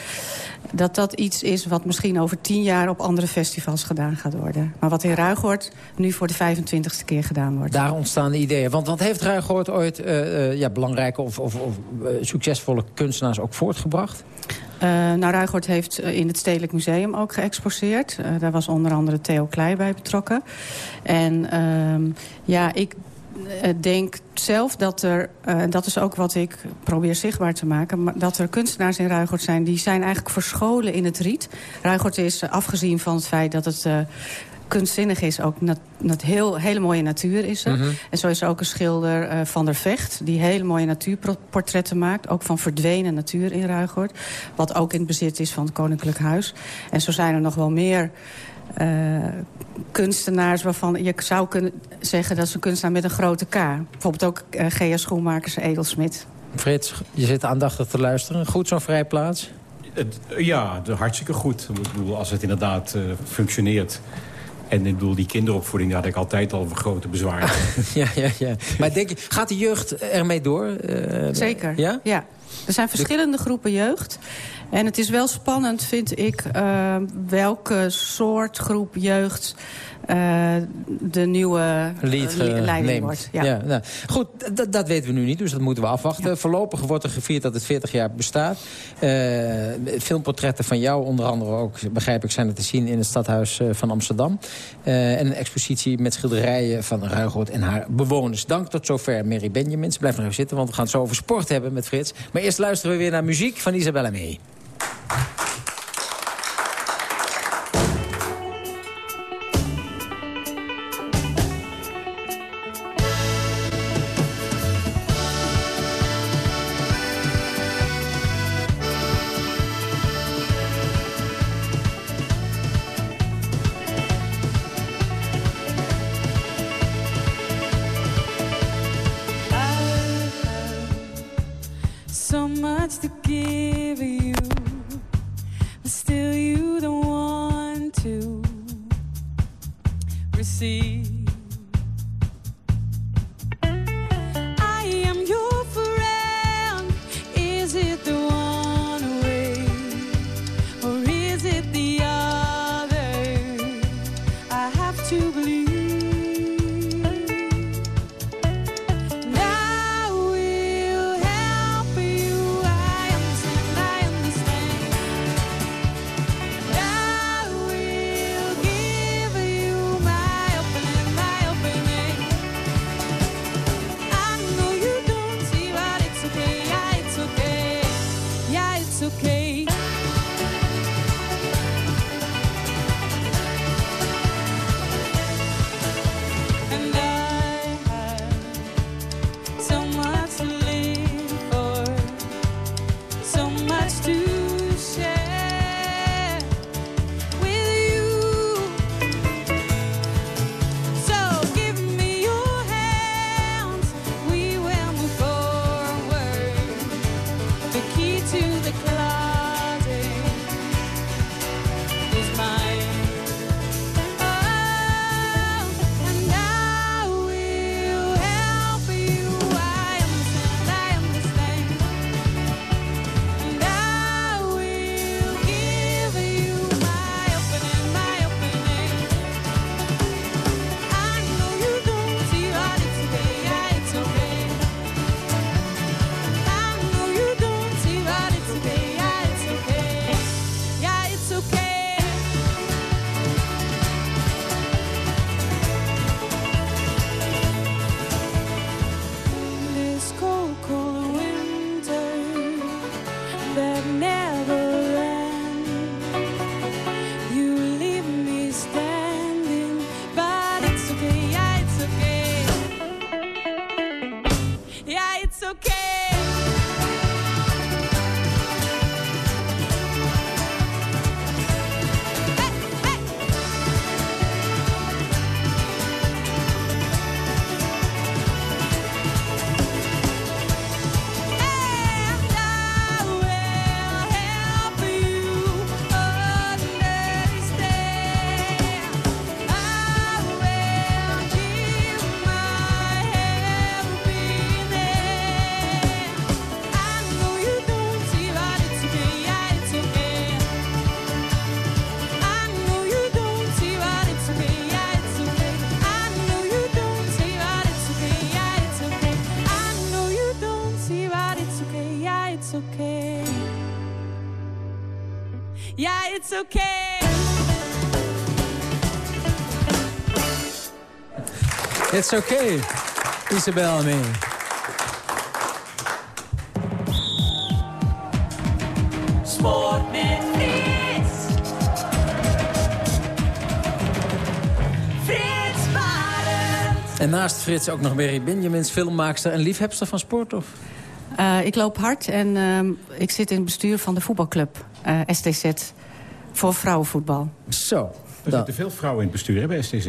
dat dat iets is wat misschien over tien jaar op andere festivals gedaan gaat worden. Maar wat in Ruigoord nu voor de 25ste keer gedaan wordt. Daar ontstaan de ideeën. Want, want heeft Ruigoord ooit eh, eh, ja, belangrijke of, of, of eh, succesvolle kunstenaars ook voortgebracht? Eh nou, Ruigoord heeft in het Stedelijk Museum ook geëxposeerd. Daar was onder andere Theo Klei bij betrokken. En ehm, ja, ik denk zelf dat er, eh, en dat is ook wat ik probeer zichtbaar te maken... maar dat er kunstenaars in Ruigoord zijn... die zijn eigenlijk verscholen in het riet. Ruigoord is, eh, afgezien van het feit dat het... eh, kunstzinnig is ook nat, nat heel, hele mooie natuur is er. Mhm. En zo is er ook een schilder eh, Van der Vecht... die hele mooie natuurportretten maakt. Ook van verdwenen natuur in Ruigoord. Wat ook in het bezit is van het Koninklijk Huis. En zo zijn er nog wel meer eh, kunstenaars... waarvan je zou kunnen zeggen dat is een kunstenaar met een grote K. Bijvoorbeeld ook eh G.A. Schoenmakers en Edelsmit. Frits, je zit aandachtig te luisteren. Goed zo'n vrije plaats? Het, ja, de- hartstikke goed. Ik bedoel, als het inderdaad eh, functioneert. En ik bedoel, die kinderopvoeding, daar had ik altijd al grote bezwaren. ja, ja, ja. Maar denk je, gaat de jeugd ermee door? Eh, Zeker, Ja? ja. Er zijn verschillende groepen jeugd. En het is wel spannend, vind ik, eh, welke soort groep jeugd eh, de nieuwe eh, leiding neemt. wordt. Ja. nou, goed, dat- weten we nu niet, dus dat moeten we afwachten. Voorlopig wordt er gevierd dat het 40 jaar bestaat. Eh, filmportretten van jou, onder andere ook, begrijp ik, zijn er te zien in het stadhuis van Amsterdam. En een expositie met schilderijen van Ruigoord en haar bewoners. Dank tot zover, Mary Benjamins. Blijf nog even zitten, want we gaan het zo over sport hebben met Frits. Maar eerst luisteren we weer naar muziek van Isabella Mee. Okay. It's okay, Isabel me. Sport met Frits. Frits Barend. En naast Frits ook nog Mary Benjamins, filmmaakster en liefhebster van sport, of? Eh, ik loop hard en ehm, ik zit in het bestuur van de voetbalclub eh, STZ voor vrouwenvoetbal. Zo. Er zitten veel vrouwen in het bestuur hè, bij STZ.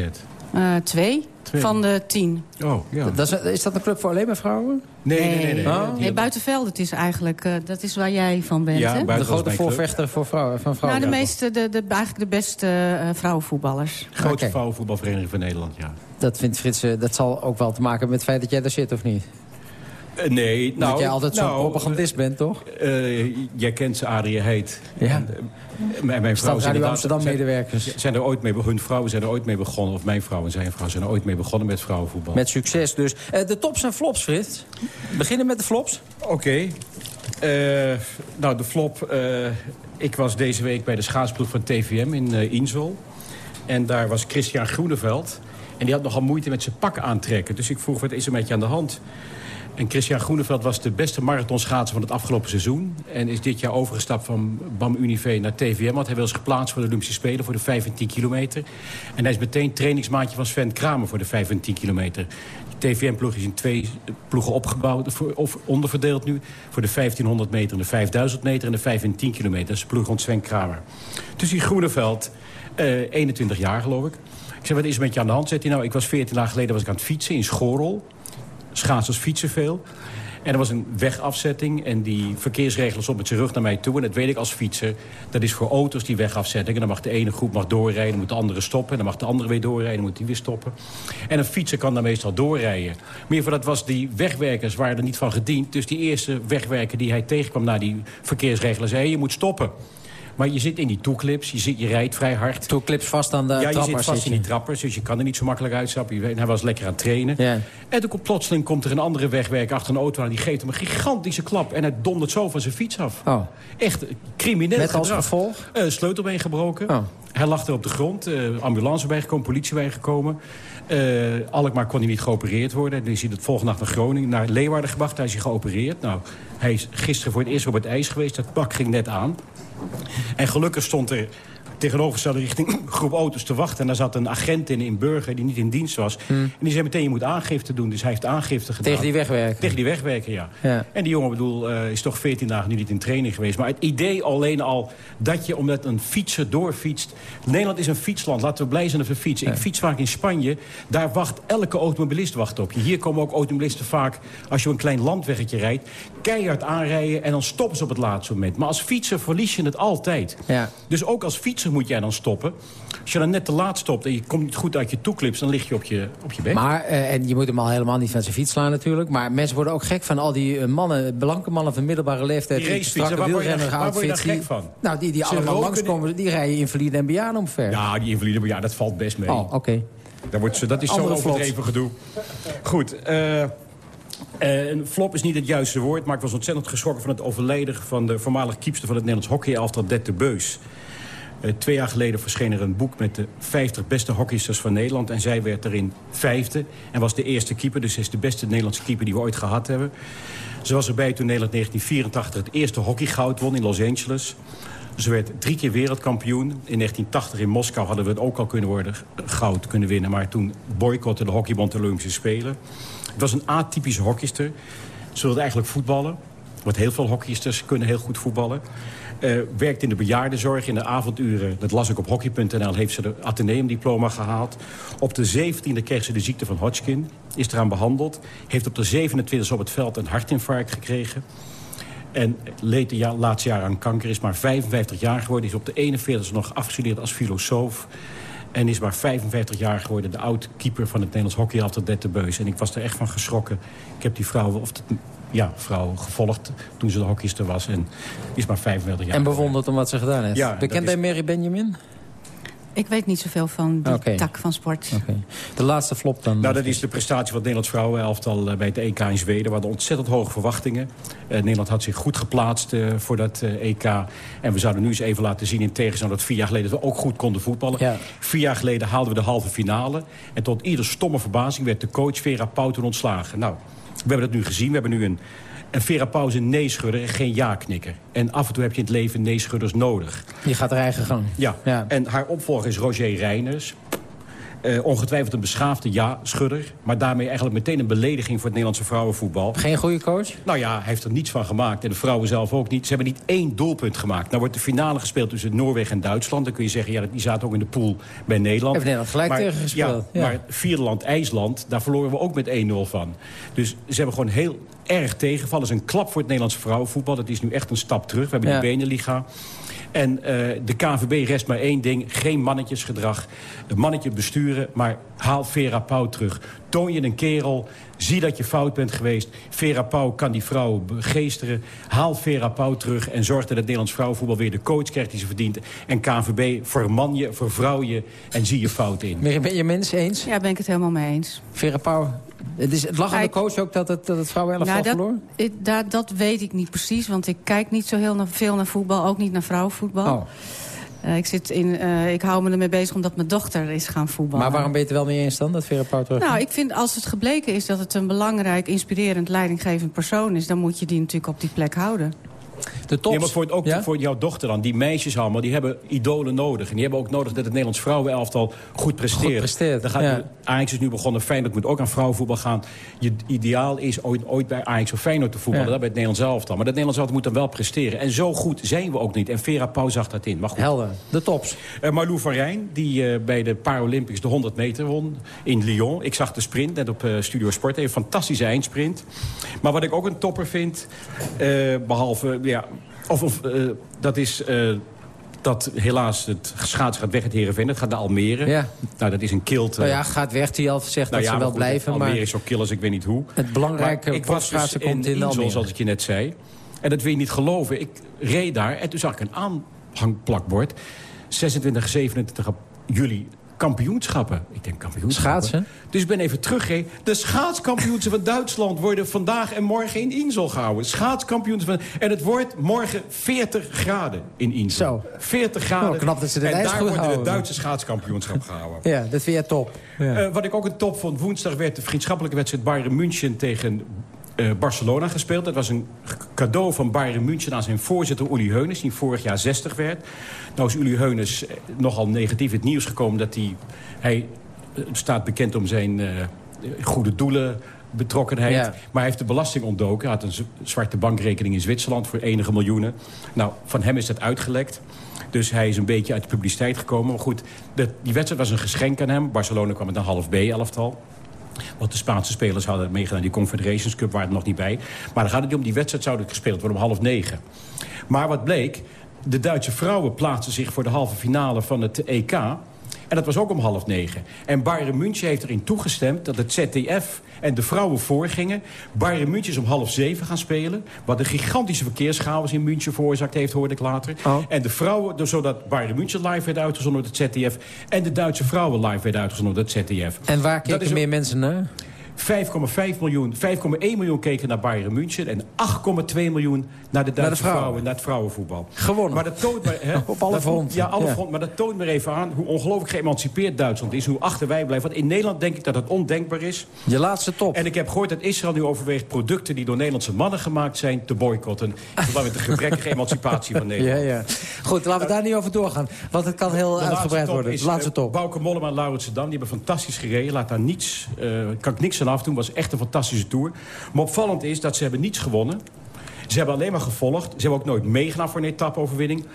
Eh, twee, Twee. van de tien. Oh, ja. Dat is, is dat een club voor alleen maar vrouwen? Nee, nee, nee. nee. Oh. Nee, Buitenveld, het is eigenlijk, eh, dat is waar jij van bent, Ja, hè? De grote voorvechter voor vrouwen, van Nou, vrouwen. de meeste, de, de, eigenlijk de beste eh, vrouwenvoetballers. Grote vrouwenvoetbalvereniging van Nederland, ja. Dat vindt Frits, dat zal ook wel te maken hebben met het feit dat jij daar zit, of niet? Eh, nee, nou... dat jij altijd zo'n nou, propagandist bent, toch? eh, jij kent ze, Adrie Heet. Ja. En, eh, mijn, vrouw Radio Amsterdam zijn, medewerkers. zijn er ooit mee, hun vrouwen zijn er ooit mee begonnen, of mijn vrouw en zijn vrouw zijn er ooit mee begonnen met vrouwenvoetbal. Met succes dus. Eh, de tops en flops, Frits. Beginnen met de flops. Oké. Eh, nou, de flop. eh, ik was deze week bij de schaatsploeg van TVM in eh Insel. En daar was Christian Groeneveld. En die had nogal moeite met zijn pak aantrekken. Dus ik vroeg, wat is er met je aan de hand? En Christian Groeneveld was de beste marathonschaatser van het afgelopen seizoen. En is dit jaar overgestapt van BAM Unive naar TVM. Want hij wil zich plaatsen voor de Olympische Spelen voor de 5 en 10 kilometer. En hij is meteen trainingsmaatje van Sven Kramer voor de 5 en 10 kilometer. De TVM-ploeg is in twee ploegen opgebouwd, of onderverdeeld nu. Voor de 1500 meter en de 5000 meter en de 5 en 10 kilometer. Dat is de ploeg rond Sven Kramer. Dus die Groeneveld, eh 21 jaar geloof ik. Ik zei, wat is met je aan de hand? Zegt hij, nou, ik was 14 jaar geleden was ik aan het fietsen in Schorel. Schaatsers fietsen veel. En er was een wegafzetting en die verkeersregelaar stond met zijn rug naar mij toe. En dat weet ik als fietser. Dat is voor auto's die wegafzetting. En dan mag de ene groep mag doorrijden, moet de andere stoppen. En dan mag de andere weer doorrijden, moet die weer stoppen. En een fietser kan dan meestal doorrijden. Meer voor dat was die wegwerkers waren er niet van gediend. Dus die eerste wegwerker die hij tegenkwam na die verkeersregelaar zei... je moet stoppen. Maar je zit in die toeclips, je, zit, je rijdt vrij hard. Toeclips vast aan de Ja, je trappers zit vast zit in je. die trappers, dus je kan er niet zo makkelijk uitstappen. Je hij was lekker aan het trainen. En toen komt, plotseling komt er een andere wegwerker achter een auto aan... die geeft hem een gigantische klap en hij dondert zo van zijn fiets af. Oh. Echt crimineel Met als gevolg? Eh, sleutelbeen gebroken. Hij lag er op de grond. eh, ambulance bijgekomen, politie bijgekomen. Eh Alkmaar kon hij niet geopereerd worden. Hij is de volgende nacht naar Groningen, naar Leeuwarden gebracht. Daar is hij geopereerd. Nou, hij is gisteren voor het eerst op het ijs geweest. Dat pak ging net aan. En gelukkig stond er tegenovergestelde richting groep auto's te wachten. En daar zat een agent in, in Burger, die niet in dienst was. En die zei meteen, je moet aangifte doen. Dus hij heeft aangifte gedaan. Tegen die wegwerker? Tegen die wegwerker, ja. Ja. En die jongen bedoel, eh, is toch 14 dagen nu niet in training geweest. Maar het idee alleen al dat je, omdat een fietser doorfietst... Nederland is een fietsland, laten we blij zijn dat we fietsen. Ik fiets vaak in Spanje, daar wacht elke automobilist wacht op je. Hier komen ook automobilisten vaak, als je een klein landweggetje rijdt... keihard aanrijden en dan stoppen ze op het laatste moment. Maar als fietser verlies je het altijd. Ja. Dus ook als fietser moet jij dan stoppen. Als je dan net te laat stopt en je komt niet goed uit je toeclips... dan lig je op je, op je bek. Maar, eh, en je moet hem al helemaal niet van zijn fiets slaan natuurlijk. Maar mensen worden ook gek van al die eh, mannen, blanke mannen van middelbare leeftijd. Die racefietsen, waar wielrenner waar word je daar gek van? Nou, die, die allemaal langskomen, die rijden invalide en bejaarden omver. Ja, die invalide, ja, dat valt best mee. Oh, oké. Daar wordt ze, dat is zo'n overdreven gedoe. Goed, eh, eh, een flop is niet het juiste woord... maar ik was ontzettend geschrokken van het overlijden... van de voormalige kiepster van het Nederlands hockeyelftal, Dette Beus. Eh, twee jaar geleden verscheen er een boek met de 50 beste hockeysters van Nederland. En zij werd erin vijfde en was de eerste keeper. Dus is de beste Nederlandse keeper die we ooit gehad hebben. Ze was erbij toen Nederland 1984 het eerste hockeygoud won in Los Angeles. Ze werd drie keer wereldkampioen. In 1980 in Moskou hadden we het ook al kunnen worden goud kunnen winnen. Maar toen boycotte de hockeybond de Olympische Spelen. Het was een atypische hockeyster. Ze wilde eigenlijk voetballen. Want heel veel hockeysters kunnen heel goed voetballen. Eh, werkt in de bejaardenzorg in de avonduren. Dat las ik op hockey.nl. Heeft ze de ateneumdiploma gehaald. Op de 17e kreeg ze de ziekte van Hodgkin. Is eraan behandeld. Heeft op de 27e op het veld een hartinfarct gekregen. En leed de laatste jaar aan kanker. Is maar 55 jaar geworden. Is op de 41e nog afgestudeerd als filosoof. En is maar 55 jaar geworden. De oud-keeper van het Nederlands hockey altijd Dette Beus. En ik was er echt van geschrokken. Ik heb die vrouw, of de- ja, vrouw gevolgd toen ze de hockeyster was. En is maar 55 jaar En bewonderd om wat ze gedaan heeft. Ja, Bekend is- bij Mary Benjamin? Ik weet niet zoveel van die tak van sport. De laatste flop dan? Nou, dat is de prestatie van het Nederlands vrouwenelftal eh, bij het EK in Zweden. We hadden ontzettend hoge verwachtingen. Eh, Nederland had zich goed geplaatst eh, voor dat EK. En we zouden nu eens even laten zien in tegenstelling dat vier jaar geleden... dat we ook goed konden voetballen. Vier jaar geleden haalden we de halve finale. En tot ieder stomme verbazing werd de coach Vera Pauw ontslagen. Nou, we hebben dat nu gezien. We hebben nu een... En Vera Pauw is een nee-schudder en geen ja-knikker. En af en toe heb je in het leven nee-schudders nodig. Die gaat haar eigen gang. Ja. en haar opvolger is Roger Reiners. Eh, ongetwijfeld een beschaafde ja-schudder. Maar daarmee eigenlijk meteen een belediging voor het Nederlandse vrouwenvoetbal. Geen goede coach? Nou ja, hij heeft er niets van gemaakt. En de vrouwen zelf ook niet. Ze hebben niet één doelpunt gemaakt. Nou wordt de finale gespeeld tussen Noorwegen en Duitsland. Dan kun je zeggen, ja, die zaten ook in de pool bij Nederland. Heeft Nederland gelijk maar, tegen gespeeld, Ja, ja. maar vierde land, IJsland, daar verloren we ook met 1-0 van. Dus ze hebben gewoon heel erg tegenvallen. Het is een klap voor het Nederlandse vrouwenvoetbal. Dat is nu echt een stap terug. We hebben Ja. de Beneliga. En eh, de KVB rest maar één ding. Geen mannetjesgedrag. Een mannetje besturen, maar haal Vera Pauw terug. Toon je een kerel. Zie dat je fout bent geweest. Vera Pauw kan die vrouwen begeesteren. Haal Vera Pauw terug en zorg dat het Nederlands vrouwenvoetbal weer de coach krijgt die ze verdient. En KVB, verman je, vervrouw je en zie je fout in. Mary Benjamins eens? Ja, ben ik het helemaal mee eens. Vera Pauw. Het, is, het lag aan de coach ook dat het, dat het vrouwenelftal Nou, dat, verloor? ik- daar- dat weet ik niet precies, want ik kijk niet zo heel naar, veel naar voetbal. Ook niet naar vrouwenvoetbal. Oh. Eh, ik, zit in, eh, ik hou me ermee bezig omdat mijn dochter is gaan voetballen. Maar waarom ben je het wel mee eens dan, dat Vera Pauw terug? Nou, ik vind als het gebleken is dat het een belangrijk, inspirerend, leidinggevend persoon is... dan moet je die natuurlijk op die plek houden. De tops. Ja, maar voor, ook voor jouw dochter dan. Die meisjes allemaal, die hebben idolen nodig. En die hebben ook nodig dat het Nederlands vrouwenelftal goed presteert. Goed presteert, Dan gaat ja. Ajax is nu begonnen, Feyenoord moet ook aan vrouwenvoetbal gaan. Je ideaal is ooit, ooit bij Ajax of Feyenoord te voetballen. Dat bij het Nederlands elftal. Maar dat Nederlands elftal moet dan wel presteren. En zo goed zijn we ook niet. En Vera Pauw zag dat in. Maar goed. Helder, de tops. Uh, Marlou van Rijn, die eh, bij de Paralympics de 100 meter won in Lyon. Ik zag de sprint, net op eh, Studio Sport. Een fantastische eindsprint. Maar wat ik ook een topper vind, eh, behalve... Ja, of, of eh, dat is... eh, dat helaas het schaatsen gaat weg uit Heerenveen. Het gaat naar Almere. Ja. Nou, dat is een kilt. eh, Nou ja, gaat weg. Tialf zegt nou dat ja, ze wel maar goed, blijven. Almere Maar is zo kill als ik weet niet hoe. het belangrijke Maar ik was dus komt in Insel, Almere. zoals ik je net zei. En dat wil je niet geloven. Ik reed daar en toen zag ik een aanhangplakbord. 26, 27 juli kampioenschappen. Ik denk kampioenschappen. Schaatsen? Dus ik ben even teruggereden. De schaatskampioenschappen van Duitsland worden vandaag en morgen in Insel gehouden. Schaatskampioenschappen. En het wordt morgen 40 graden in Insel. Zo. 40 graden. Knap dat ze de en daar worden de. Duitse schaatskampioenschap gehouden. Ja, dat vind jij top. Ja. Eh, wat ik ook een top vond, woensdag werd de vriendschappelijke wedstrijd Bayern München tegen eh, Barcelona gespeeld. Dat was een cadeau van Bayern München aan zijn voorzitter Uli Heunes, die vorig jaar 60 werd. Nou is Uli Heunes eh, nogal negatief in het nieuws gekomen dat hij, hij eh, staat bekend om zijn goede doelen betrokkenheid. Ja. Maar hij heeft de belasting ontdoken. Hij had een zwarte bankrekening in Zwitserland voor enige miljoenen. Nou, van hem is dat uitgelekt. Dus hij is een beetje uit de publiciteit gekomen. Maar goed, de, die wedstrijd was een geschenk aan hem. Barcelona kwam met een half B-elftal. Want de Spaanse spelers hadden meegedaan die Confederations Cup, waren er nog niet bij. Maar dan gaat het niet om, die wedstrijd zou er gespeeld worden om half negen. Maar wat bleek, de Duitse vrouwen plaatsten zich voor de halve finale van het EK. En dat was ook om half negen. En Bayern München heeft erin toegestemd dat het ZDF en de vrouwen voorgingen. Bayern München is om half zeven gaan spelen. Wat een gigantische verkeerschaos in München veroorzaakt heeft, hoorde ik later. En de vrouwen, dus zodat Bayern München live werd uitgezonden door het ZDF... en de Duitse vrouwen live werden uitgezonden door het ZDF. En waar Dat is keken meer mensen naar? 5,5 miljoen, 5,1 miljoen keken naar Bayern München... en 8,2 miljoen naar de Duitse vrouwen. vrouwen, naar het vrouwenvoetbal. Gewonnen. Maar dat toont maar, Op alle fronten, Ja, alle ja. fronten. Maar dat toont maar even aan hoe ongelooflijk geëmancipeerd Duitsland is. Hoe achter wij blijven. Want in Nederland denk ik dat het ondenkbaar is. Je laatste top. En ik heb gehoord dat Israël nu overweegt producten... die door Nederlandse mannen gemaakt zijn, te boycotten. Verband met de gebrekkige emancipatie van Nederland. Ja, ja. Goed, laten we daar niet over doorgaan. Want het kan heel uitgebreid worden. Is, De laatste eh, top. Bauke Mollema en Laurens Dam, die hebben fantastisch gereden. Laat daar niets, eh, kan ik niks aan afdoen. was echt een fantastische tour. Maar opvallend is dat ze hebben niets gewonnen. Ze hebben alleen maar gevolgd. Ze hebben ook nooit meegedaan voor een etappe-overwinning.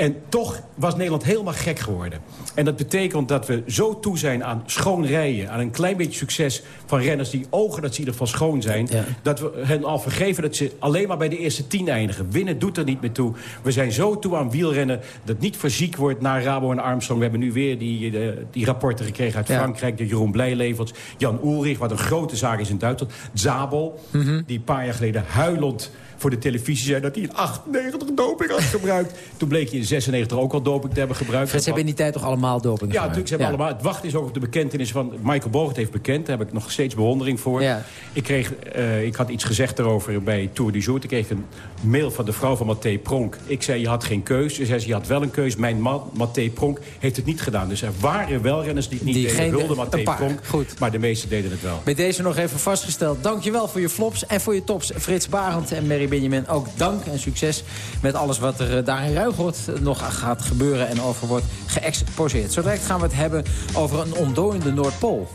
En toch was Nederland helemaal gek geworden. En dat betekent dat we zo toe zijn aan schoon rijden... aan een klein beetje succes van renners die ogen dat ze in ieder geval schoon zijn... dat we hen al vergeven dat ze alleen maar bij de eerste tien eindigen. Winnen doet er niet meer toe. We zijn zo toe aan wielrennen dat niet fysiek wordt na Rabo en Armstrong. We hebben nu weer die, eh, die rapporten gekregen uit Ja. Frankrijk... de Jeroen Blijlevels, Jan Ulrich, wat een grote zaak is in Duitsland. Zabel, Mhm. die een paar jaar geleden huilend voor de televisie zei... dat hij in 98 doping had gebruikt. Toen bleek hij in 96 ook al doping te hebben gebruikt. Frits, hebben in die tijd toch allemaal doping Ja, natuurlijk. Ze hebben allemaal, het wachten is ook op de bekentenis van... Michael Bogert heeft bekend. Daar heb ik nog steeds bewondering voor. Ja. Ik, kreeg, eh, ik had iets gezegd daarover bij Tour du Jour. Ik kreeg een mail van de vrouw van Matthé Pronk. Ik zei, je had geen keus. Ze zei, je had wel een keus. Mijn man, Matthé Pronk, heeft het niet gedaan. Dus er waren wel renners die het niet Die deden. geen- wilde paar. Pronk. Goed. Maar de meesten deden het wel. Bij deze nog even vastgesteld. Dankjewel voor je flops en voor je tops. Frits Barend en Mary Benjamin ook dank en succes... met alles wat er eh, daar in Ruigoord nog gaat gebeuren... en over wordt geëxposeerd. Zo direct gaan we het hebben over een ontdooiende Noordpool.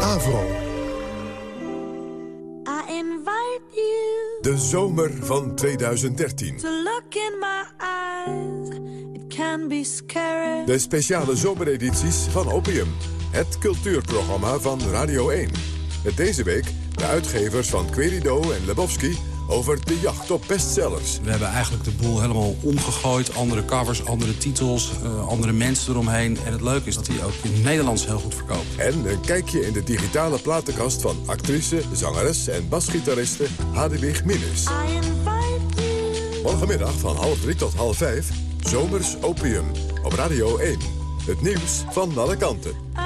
Avro. You De zomer van 2013. to look in my eyes. It can be scary. De speciale zomeredities van Opium. Het cultuurprogramma van Radio 1. Met deze week de uitgevers van Querido en Lebowski... over de jacht op bestsellers. We hebben eigenlijk de boel helemaal omgegooid. Andere covers, andere titels, eh, andere mensen eromheen. En het leuke is dat hij ook in het Nederlands heel goed verkoopt. En een kijkje in de digitale platenkast van actrice, zangeres en basgitariste Hadewig Minnes. Morgenmiddag van half drie tot half vijf, Zomers Opium. Op Radio 1. Het nieuws van alle kanten.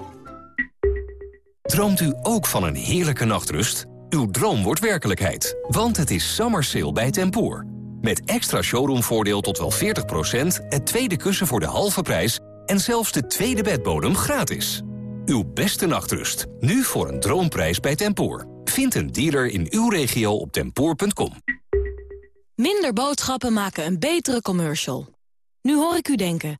Droomt u ook van een heerlijke nachtrust? Uw droom wordt werkelijkheid, want het is summer sale bij Tempoor. Met extra showroomvoordeel tot wel 40%, het tweede kussen voor de halve prijs... en zelfs de tweede bedbodem gratis. Uw beste nachtrust, nu voor een droomprijs bij Tempoor. Vind een dealer in uw regio op tempoor.com. Minder boodschappen maken een betere commercial. Nu hoor ik u denken,